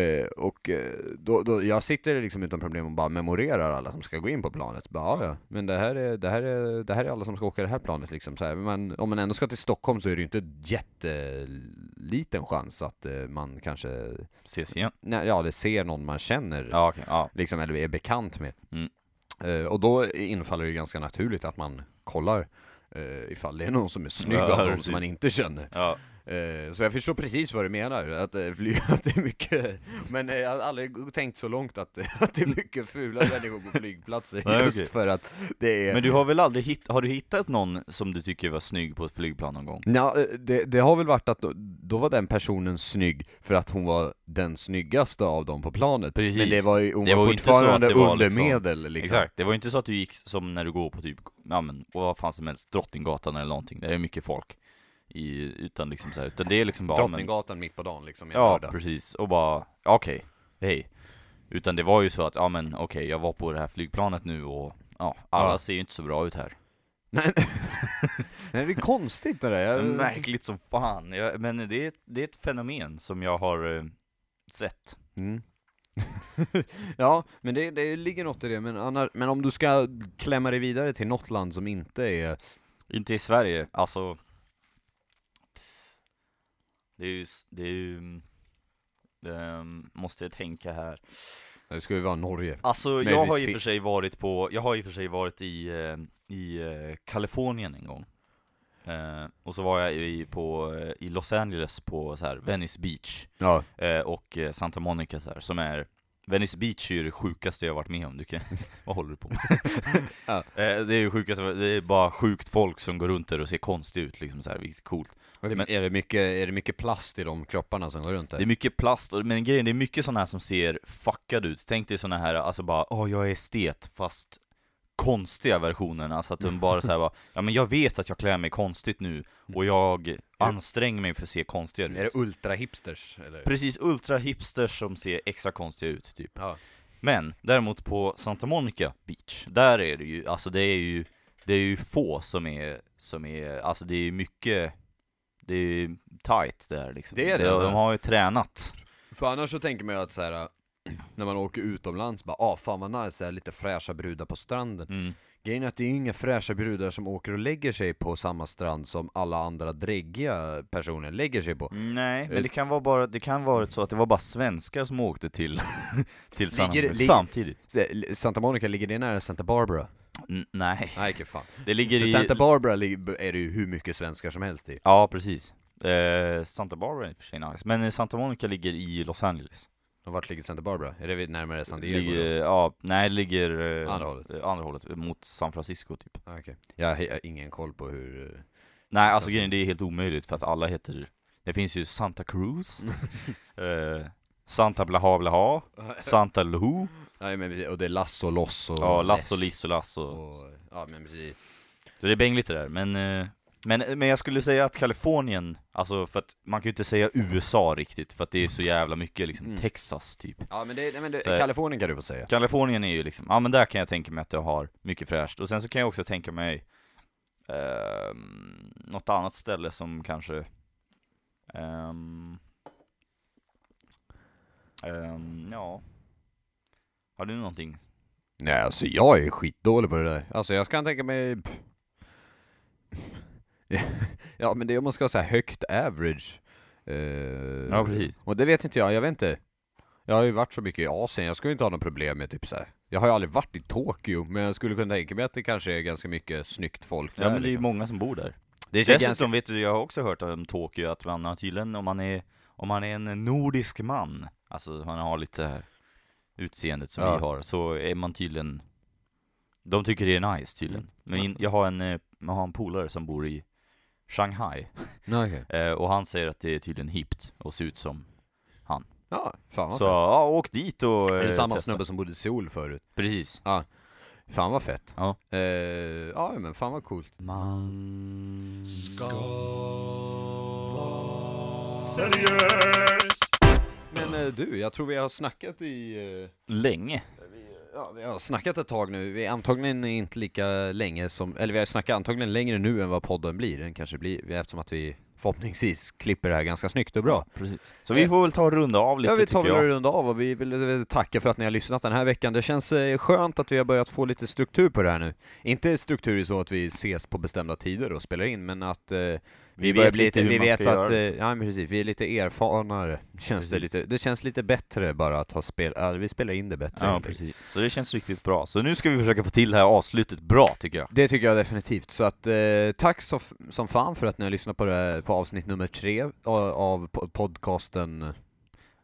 eh, och eh, då, då, jag sitter liksom utan problem och bara memorerar alla som ska gå in på planet. Bara, ja, men det här, är, det, här är, det här är alla som ska åka det här planet liksom. Så här, men om man ändå ska till Stockholm så är det ju inte jätteliten chans att eh, man kanske Ses igen? nej, ja, det ser någon man känner Ja okej, ja. liksom, eller är bekant med. Mm. Eh, och då infaller det ganska naturligt att man kollar eh, ifall det är någon som är snygg Ja, av dem som man inte känner. ja. Eh, så jag förstår precis vad du menar, att, eh, fly, att det är mycket, men eh, jag har aldrig tänkt så långt att, att det är mycket fula människor på flygplatser, Nej, just okej. för att det är Men du har väl aldrig hitt, har du hittat någon som du tycker var snygg på ett flygplan någon gång? Ja, det, det har väl varit att då, då var den personen snygg för att hon var den snyggaste av dem på planet. Precis. Men det var ju, hon Det var, var ju fortfarande var liksom- undermedel liksom. Exakt, det var inte så att du gick som när du går på typ, ja men, vad fan som helst, Drottninggatan eller någonting, där är mycket folk i, utan liksom så här, utan det är liksom bara, men, Drottninggatan mitt på dagen liksom, Ja, lördag. precis, och bara, okej, hej Utan det var ju så att, ja men okej, jag var på det här flygplanet nu och, ja, alla Ja. ser ju inte så bra ut här Nej, nej, det är konstigt det där. Jag, Märkligt som fan, jag, men det är, det är ett fenomen som jag har eh, sett Mm. ja, men det, det ligger något i det, men, annars, men om du ska klämma dig vidare till något land som inte är... Inte i Sverige, alltså Det är ju, det är ju ehm, måste jag tänka här. Det skulle ju vara Norge. Alltså jag Möjligtvis har i och fi- för sig varit på, jag har i och för sig varit i, eh, i eh, Kalifornien en gång. Eh, och så var jag i, på, eh, i Los Angeles på så här, Venice Beach Ja, eh, och Santa Monica så här, som är Venice Beach är ju det sjukaste jag varit med om, du kan, vad håller du på med? Ja. eh, det är det sjukaste, det är bara sjukt folk som går runt där och ser konstigt ut liksom så här, vilket är coolt. är, det, Men- är, det mycket, är det mycket plast i de kropparna som går runt där? Det är mycket plast, men grejen det är mycket sådana här som ser fuckade ut. Tänk dig sådana här, alltså bara åh jag är estet, fast konstiga versionerna, alltså att de bara såhär ja men jag vet att jag klär mig konstigt nu, och jag anstränger mig för att se konstigare Är ut. det ultra-hipsters? Eller? Precis, ultra hipsters som ser extra konstiga ut, typ. Ja. Men, däremot på Santa Monica Beach, där är det ju, alltså det är ju, det är ju få som är, som är, alltså det är ju mycket, det är ju tight där liksom. Det är det, de, de har ju tränat. För annars så tänker man ju att så här. När man åker utomlands, bara ah fan vad nice, här, lite fräscha brudar på stranden. Mm. Grejen är att det är inga fräscha brudar som åker och lägger sig på samma strand som alla andra dräggiga personer lägger sig på. Nej, men det kan vara bara, det kan vara så att det var bara svenskar som åkte till, till Santa Ligger- samtidigt. Eh, Santa Monica, ligger det nära Santa Barbara? N- nej, Nej, okej fan. det ligger För i... Santa Barbara är det ju hur mycket svenskar som helst i. Ja, precis. Eh, Santa Barbara är i och för sig nice, men eh, Santa Monica ligger i Los Angeles. Och vart ligger Santa Barbara? Är det närmare San Diego? ligger, ja, nej, det ligger... eh, Andra hållet. eh, Andra hållet, mot San Francisco typ. Ah, okej. Jag har jag har ingen koll på hur... eh, Nej, alltså grejen det är helt omöjligt för att alla heter... Det finns ju Santa Cruz, eh, Santa Blaha Blaha, Santa Luhu, Nej men och det är Lass och Loss och ja, Lasso, Liss och Lasso. och... Ja men precis. Så det är bängligt det där, men, eh, men, men jag skulle säga att Kalifornien, alltså för att man kan ju inte säga USA riktigt, för att det är så jävla mycket liksom Mm. Texas typ. Ja men det, nej, men det, Så- Kalifornien kan du få säga. Kalifornien är ju liksom, ja men där kan jag tänka mig att det har mycket fräscht, och sen så kan jag också tänka mig ehm, något annat ställe som kanske ehm, ehm, ja Har du någonting? Nej alltså jag är skitdålig på det där. Alltså jag kan tänka mig... ja men det är om man ska ha så här högt average. Eh, Ja precis Och det vet inte jag, jag vet inte. Jag har ju varit så mycket i Asien, jag skulle inte ha några problem med typ så här. Jag har ju aldrig varit i Tokyo, men jag skulle kunna tänka mig att det kanske är ganska mycket snyggt folk Ja där, men det är ju liksom. många som bor där Det Dessutom ganska... vet du, jag har också hört om Tokyo att man har tydligen, om man är, om man är en nordisk man, alltså man har lite här utseendet som Ja. vi har, så är man tydligen De tycker det är nice tydligen. Men in, jag har en, eh, jag har en polare som bor i Shanghai, okej. eh, och han säger att det är tydligen hippt och ser ut som Ja, fan vad Så fett. ja, åk dit och Är det eh, samma testa. snubbe som bodde i Seoul förut? Precis Fan vad fett. Ja. Eh, ja men fan vad coolt. Man Seriös! Men eh, du, jag tror vi har snackat i... eh, Länge Ja, vi har snackat ett tag nu. Vi är antagligen inte lika länge som, eller vi har snackat antagligen längre nu än vad podden blir. Den kanske blir, eftersom att vi förhoppningsvis klipper det här ganska snyggt och bra. Precis Så vi får väl ta och runda av lite Ja, vi tar väl en runda av och vi vill eh, tacka för att ni har lyssnat den här veckan. Det känns eh, skönt att vi har börjat få lite struktur på det här nu. Inte struktur i så att vi ses på bestämda tider och spelar in, men att eh, vi, börjar bli lite vi vet att, göra, eh, ja men precis, vi är lite erfarnare. Känns det lite, det känns lite bättre bara att ha spel, ja, vi spelar in det bättre. Ja precis, så det känns riktigt bra. Så nu ska vi försöka få till det här avslutet bra tycker jag. Det tycker jag definitivt. Så att, eh, tack så, som fan för att ni har lyssnat på, det, här- på avsnitt nummer tre av, av po- podcasten.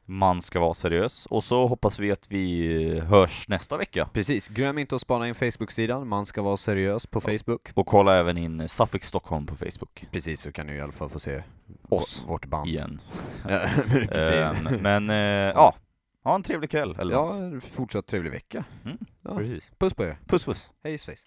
Man ska vara seriös. Och så hoppas vi att vi hörs nästa vecka. Precis, glöm inte att spana in Facebook-sidan, man ska vara seriös på Facebook. Och kolla även in Suffolk Stockholm på Facebook. Precis, så kan ni i alla fall få se Oss. vårt band. Igen. Ehm, men eh, ja, ha en trevlig kväll eller något. ja, fortsatt trevlig vecka. Mm, Ja. Precis. Puss på er. Puss puss. Hej svejs.